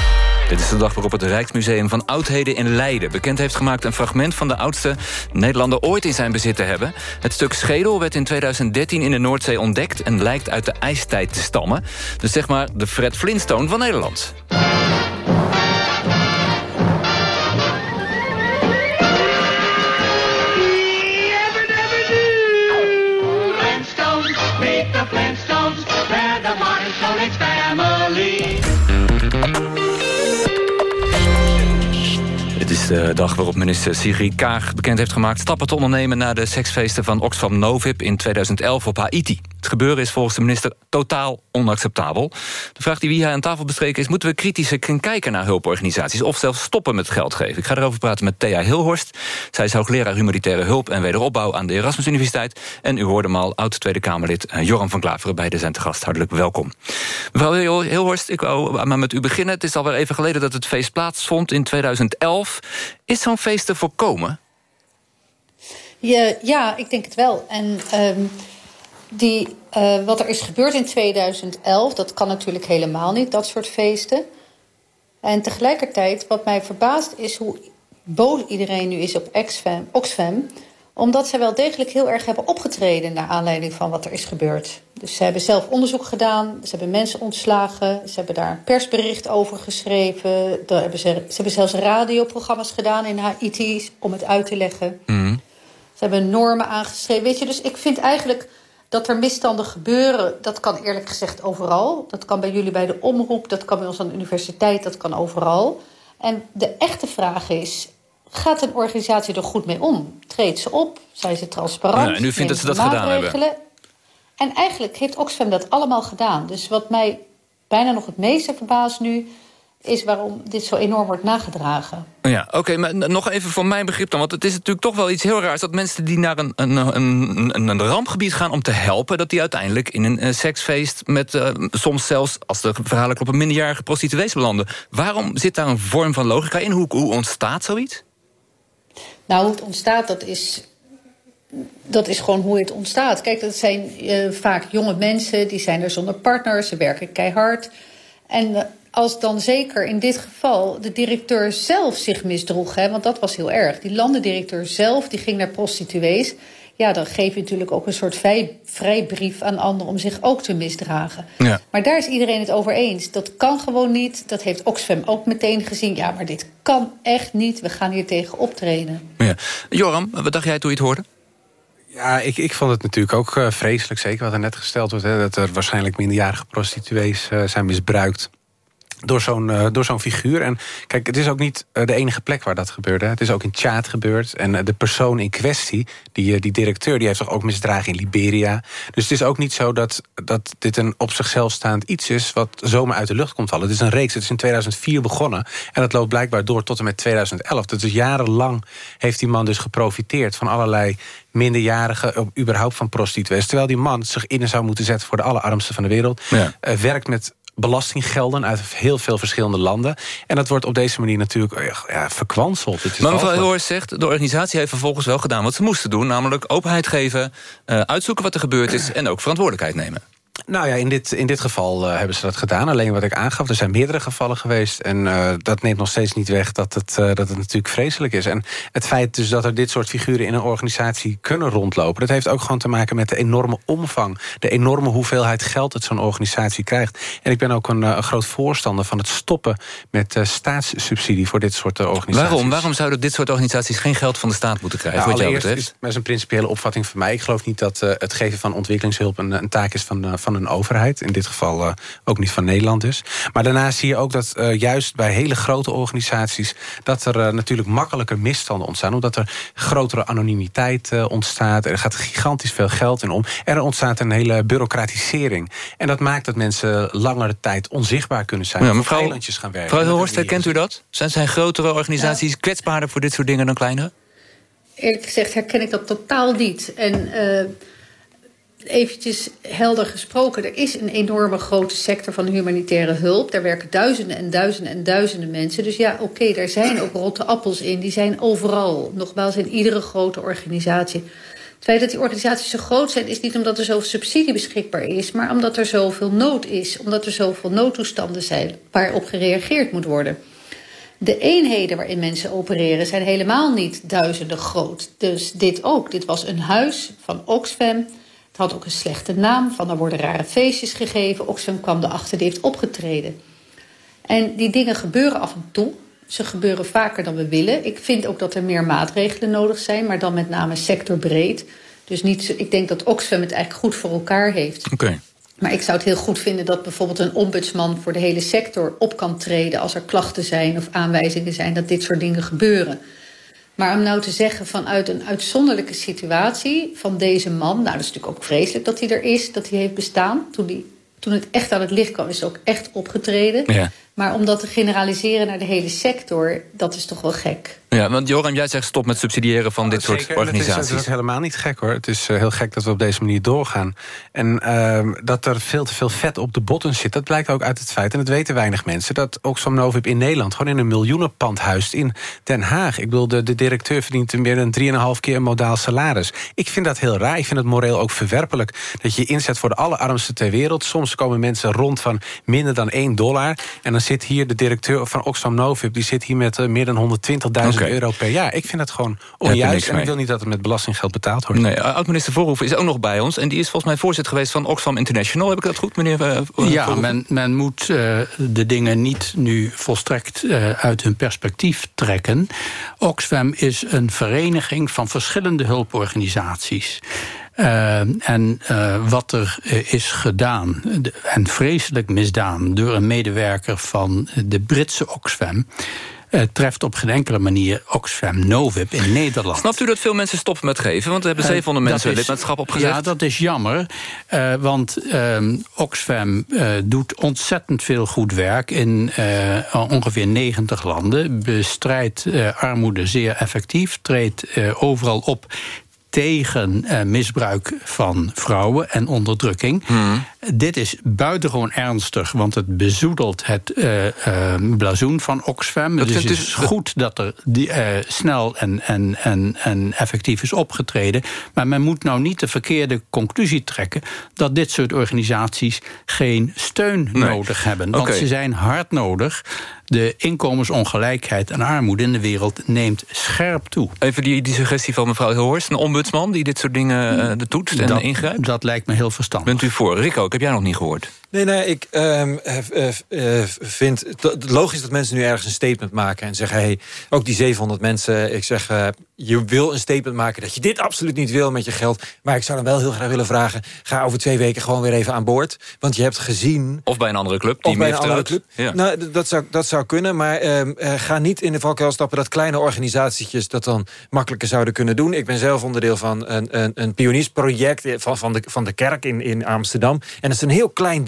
Dit is de dag waarop het Rijksmuseum van Oudheden in Leiden... bekend heeft gemaakt een fragment van de oudste Nederlander ooit in zijn bezit te hebben. Het stuk schedel werd in 2013 in de Noordzee ontdekt... en lijkt uit de ijstijd te stammen. Dus zeg maar de Fred Flintstone van Nederland. De dag waarop minister Sigrid Kaag bekend heeft gemaakt... stappen te ondernemen na de seksfeesten van Oxfam Novib in 2011 op Haiti. Het gebeuren is volgens de minister totaal onacceptabel. De vraag die we hier aan tafel bespreken is... moeten we kritischer kijken naar hulporganisaties... of zelfs stoppen met geld geven? Ik ga erover praten met Thea Hilhorst. Zij is hoogleraar humanitaire hulp en wederopbouw... aan de Erasmus Universiteit. En u hoorde hem al, oud-Tweede Kamerlid eh, Joram van Klaveren... beide zijn te gast. Hartelijk welkom. Mevrouw Hil- Hilhorst, ik wou maar met u beginnen. Het is alweer even geleden dat het feest plaatsvond in 2011. Is zo'n feest te voorkomen? Ja, ja, ik denk het wel. En ehm, die, eh, wat er is gebeurd in 2011, dat kan natuurlijk helemaal niet, dat soort feesten. En tegelijkertijd, wat mij verbaast, is hoe boos iedereen nu is op Oxfam, Oxfam omdat zij wel degelijk heel erg hebben opgetreden naar aanleiding van wat er is gebeurd. Dus ze hebben zelf onderzoek gedaan, ze hebben mensen ontslagen, ze hebben daar een persbericht over geschreven. Daar hebben ze, ze hebben zelfs radioprogramma's gedaan in Haiti om het uit te leggen. Ze hebben normen aangeschreven. Weet je, dus ik vind eigenlijk dat er misstanden gebeuren. Dat kan eerlijk gezegd overal. Dat kan bij jullie bij de omroep, dat kan bij ons aan de universiteit, dat kan overal. En de echte vraag is: gaat een organisatie er goed mee om? Treedt ze op? Zijn ze transparant? Ja, en u vindt dat ze dat gedaan hebben? En eigenlijk heeft Oxfam dat allemaal gedaan. Dus wat mij bijna nog het meeste verbaast nu... is waarom dit zo enorm wordt nagedragen. Ja, oké, maar nog even voor mijn begrip dan. Want het is natuurlijk toch wel iets heel raars... dat mensen die naar een, een, een, een rampgebied gaan om te helpen... dat die uiteindelijk in een uh, seksfeest met uh, soms zelfs... als de verhalen kloppen, minderjarige prostituees belanden. Waarom zit daar een vorm van logica in? Hoe, hoe ontstaat zoiets? Nou, hoe het ontstaat, dat is dat is gewoon hoe het ontstaat. Kijk, dat zijn uh, vaak jonge mensen, die zijn er zonder partner, ze werken keihard. En als dan zeker in dit geval de directeur zelf zich misdroeg... Hè, want dat was heel erg, die landendirecteur zelf die ging naar prostituees... ja, dan geef je natuurlijk ook een soort vrijbrief aan anderen... om zich ook te misdragen. Ja. Maar daar is iedereen het over eens. Dat kan gewoon niet. Dat heeft Oxfam ook meteen gezien. Ja, maar dit kan echt niet. We gaan hier tegen optreden. Ja. Joram, wat dacht jij toen je het hoorde? Ja, ik, ik vond het natuurlijk ook uh, vreselijk, zeker wat er net gesteld wordt... Hè, dat er waarschijnlijk minderjarige prostituees uh, zijn misbruikt door zo'n uh, door zo'n figuur. En kijk, het is ook niet uh, de enige plek waar dat gebeurde. Het is ook in Tjaad gebeurd. En uh, de persoon in kwestie, die, die directeur... die heeft zich ook misdragen in Liberia. Dus het is ook niet zo dat, dat dit een op zichzelf staand iets is... wat zomaar uit de lucht komt vallen. Het is een reeks, het is in 2004 begonnen. En dat loopt blijkbaar door tot en met 2011. Dus jarenlang heeft die man dus geprofiteerd... van allerlei minderjarigen, überhaupt van prostituees. Terwijl die man zich in zou moeten zetten... voor de allerarmste van de wereld. Ja. werkt met belastinggelden uit heel veel verschillende landen. En dat wordt op deze manier natuurlijk eh, ja, verkwanseld. Het is maar mevrouw Hilhorst zegt, de organisatie heeft vervolgens wel gedaan wat ze moesten doen. Namelijk openheid geven, uh, uitzoeken wat er gebeurd is... en ook verantwoordelijkheid nemen. Nou ja, in dit, in dit geval uh, hebben ze dat gedaan. Alleen wat ik aangaf, er zijn meerdere gevallen geweest. En uh, dat neemt nog steeds niet weg dat het, uh, dat het natuurlijk vreselijk is. En het feit dus dat er dit soort figuren in een organisatie kunnen rondlopen... dat heeft ook gewoon te maken met de enorme omvang. De enorme hoeveelheid geld dat zo'n organisatie krijgt. En ik ben ook een, een groot voorstander van het stoppen... met staatssubsidie voor dit soort organisaties. Waarom? Waarom zouden dit soort organisaties geen geld van de staat moeten krijgen? Nou, wat is, dat is een principiële opvatting van mij. Ik geloof niet dat het geven van ontwikkelingshulp een, een taak is van, van een overheid. In dit geval uh, ook niet van Nederland dus. Maar daarnaast zie je ook dat uh, juist bij hele grote organisaties... dat er uh, natuurlijk makkelijker misstanden ontstaan. Omdat er grotere anonimiteit ontstaat. Er gaat gigantisch veel geld in om. En er ontstaat een hele bureaucratisering. En dat maakt dat mensen langere tijd onzichtbaar kunnen zijn. Ja, mevrouw, eilandjes gaan werken. Mevrouw Horst, herkent u dat? Zijn, zijn grotere organisaties ja. kwetsbaarder voor dit soort dingen dan kleinere? Eerlijk gezegd herken ik dat totaal niet. En eventjes helder gesproken. Er is een enorme grote sector van humanitaire hulp. Daar werken duizenden en duizenden en duizenden mensen. Dus ja, oké, daar zijn ook rotte appels in. Die zijn overal. Nogmaals, in iedere grote organisatie. Het feit dat die organisaties zo groot zijn... is niet omdat er zoveel subsidie beschikbaar is... maar omdat er zoveel nood is. Omdat er zoveel noodtoestanden zijn waarop gereageerd moet worden. De eenheden waarin mensen opereren zijn helemaal niet duizenden groot. Dus dit ook. Dit was een huis van Oxfam het had ook een slechte naam, van er worden rare feestjes gegeven. Oxfam kwam erachter, die heeft opgetreden. En die dingen gebeuren af en toe. Ze gebeuren vaker dan we willen. Ik vind ook dat er meer maatregelen nodig zijn, maar dan met name sectorbreed. Dus niet, ik denk dat Oxfam het eigenlijk goed voor elkaar heeft. Oké. Maar ik zou het heel goed vinden dat bijvoorbeeld een ombudsman voor de hele sector op kan treden als er klachten zijn of aanwijzingen zijn dat dit soort dingen gebeuren. Maar om nou te zeggen vanuit een uitzonderlijke situatie van deze man... nou, dat is natuurlijk ook vreselijk dat hij er is, dat hij heeft bestaan. Toen, die, toen het echt aan het licht kwam, is ook echt opgetreden. Ja. Maar om dat te generaliseren naar de hele sector, dat is toch wel gek. Ja, want Joram, jij zegt stop met subsidiëren van dit soort organisaties. Het is, is, helemaal niet gek hoor. Het is uh, heel gek dat we op deze manier doorgaan. En uh, dat er veel te veel vet op de botten zit, dat blijkt ook uit het feit... en dat weten weinig mensen, dat Oxfam Novib in Nederland... gewoon in een miljoenenpand huist in Den Haag. Ik bedoel, de, de directeur verdient meer dan 3,5 keer een modaal salaris. Ik vind dat heel raar. Ik vind het moreel ook verwerpelijk. Dat je inzet voor de allerarmste ter wereld. Soms komen mensen rond van minder dan 1 dollar. En dan zit hier de directeur van Oxfam Novib... die zit hier met uh, meer dan 120.000 euro per jaar. Ik vind het gewoon onjuist. En ik wil niet dat het met belastinggeld betaald wordt. Nee, oud-minister Voorhoeven is ook nog bij ons. En die is volgens mij voorzitter geweest van Oxfam International. Heb ik dat goed, meneer uh, Ja, men, men, moet uh, de dingen niet nu volstrekt uh, uit hun perspectief trekken. Oxfam is een vereniging van verschillende hulporganisaties. Uh, en uh, wat er uh, is gedaan, en vreselijk misdaan... door een medewerker van de Britse Oxfam... eh, treft op geen enkele manier Oxfam Novib in Nederland. Snapt u dat veel mensen stoppen met geven? Want we hebben 700 Eh, mensen is- lidmaatschap opgezet. Ja, dat is jammer. eh, want ehm, Oxfam eh, doet ontzettend veel goed werk in eh, ongeveer 90 landen. Bestrijdt eh, armoede zeer effectief. Treedt eh, overal op tegen eh, misbruik van vrouwen en onderdrukking. Hmm. Dit is buitengewoon ernstig, want het bezoedelt het eh, blazoen van Oxfam. Dat dus het is goed dat er die, eh, snel en, en, en, en effectief is opgetreden. Maar men moet nou niet de verkeerde conclusie trekken... dat dit soort organisaties geen steun Nee. nodig hebben. Want ze zijn hard nodig. De inkomensongelijkheid en armoede in de wereld neemt scherp toe. Even die, die suggestie van mevrouw Hilhorst. Een ombudsman die dit soort dingen toetst en Dat- ingrijpt. Dat lijkt me heel verstandig. Bent u voor? Rico, heb jij nog niet gehoord. Nee, nee, ik ehm, eh, eh, eh, vind het logisch dat mensen nu ergens een statement maken... en zeggen, hey, ook die 700 mensen, ik zeg... je wil een statement maken dat je dit absoluut niet wil met je geld... maar ik zou dan wel heel graag willen vragen... ga over twee weken gewoon weer even aan boord. Want je hebt gezien... Of bij een andere club die Of bij een andere club. Ja. Nou, dat zou, dat zou kunnen, maar ehm, eh, ga niet in de valkuil stappen... dat kleine organisatietjes dat dan makkelijker zouden kunnen doen. Ik ben zelf onderdeel van een, een, een pioniersproject van, van, de, van de kerk in, in Amsterdam. En dat is een heel klein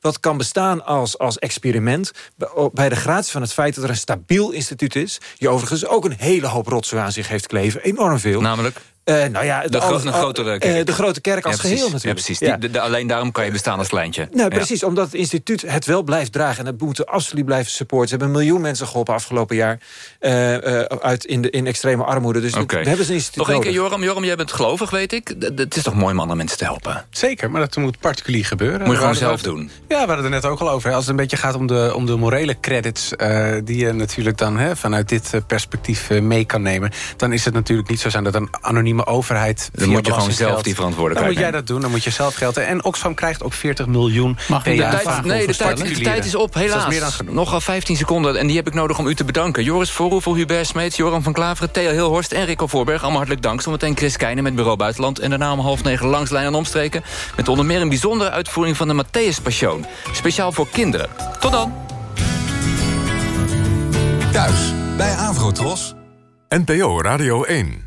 wat kan bestaan als, als experiment... bij- op- bij de gratie van het feit dat er een stabiel instituut is... die overigens ook een hele hoop rotzooi aan zich heeft kleven. Enorm veel. Namelijk? Eh, nou ja, De, gro- grotere eh, de grote kerk als Ja, precies. geheel natuurlijk. Ja, precies. Die- Ja. de- de- alleen daarom kan je bestaan als kleintje. Nou, Ja. precies, omdat het instituut het wel blijft dragen. En dat moeten we absoluut blijven supporten. Ze hebben een miljoen mensen geholpen afgelopen jaar... eh, eh, uit in, de, in extreme armoede. Dus we hebben ze een instituut Nog één keer, nodig. Joram. Joram, jij bent gelovig, weet ik. Het is toch mooi om andere mensen te helpen? Zeker, maar dat moet particulier gebeuren. Moet je gewoon zelf doen. Ja, we hadden het er net ook al over. hè. Als het een beetje gaat om de, om de morele credits... eh, die je natuurlijk dan hè, vanuit dit perspectief mee kan nemen... dan is het natuurlijk niet zo zijn dat een anonieme overheid... Dan moet je gewoon zelf die verantwoordelijkheid Dan moet jij dat doen, dan moet je zelf geld... En Oxfam krijgt ook 40 miljoen Mag De tijd, nee, de tijd, de particulieren. tijd is op, Dus helaas. dat is meer dan genoeg. Nog al 15 seconden en die heb ik nodig om u te bedanken. Joris Voorhoevel, Hubert Smeets, Joram van Klaveren, Theo Hilhorst en Rico Voorberg. Allemaal hartelijk dank. Zometeen Chris Keijnen met Bureau Buitenland. En daarna om half negen langs lijn en omstreken. Met onder meer een bijzondere uitvoering van de Matthäus Passion. Speciaal voor kinderen. Tot dan. Thuis bij Avrotros. NPO Radio 1.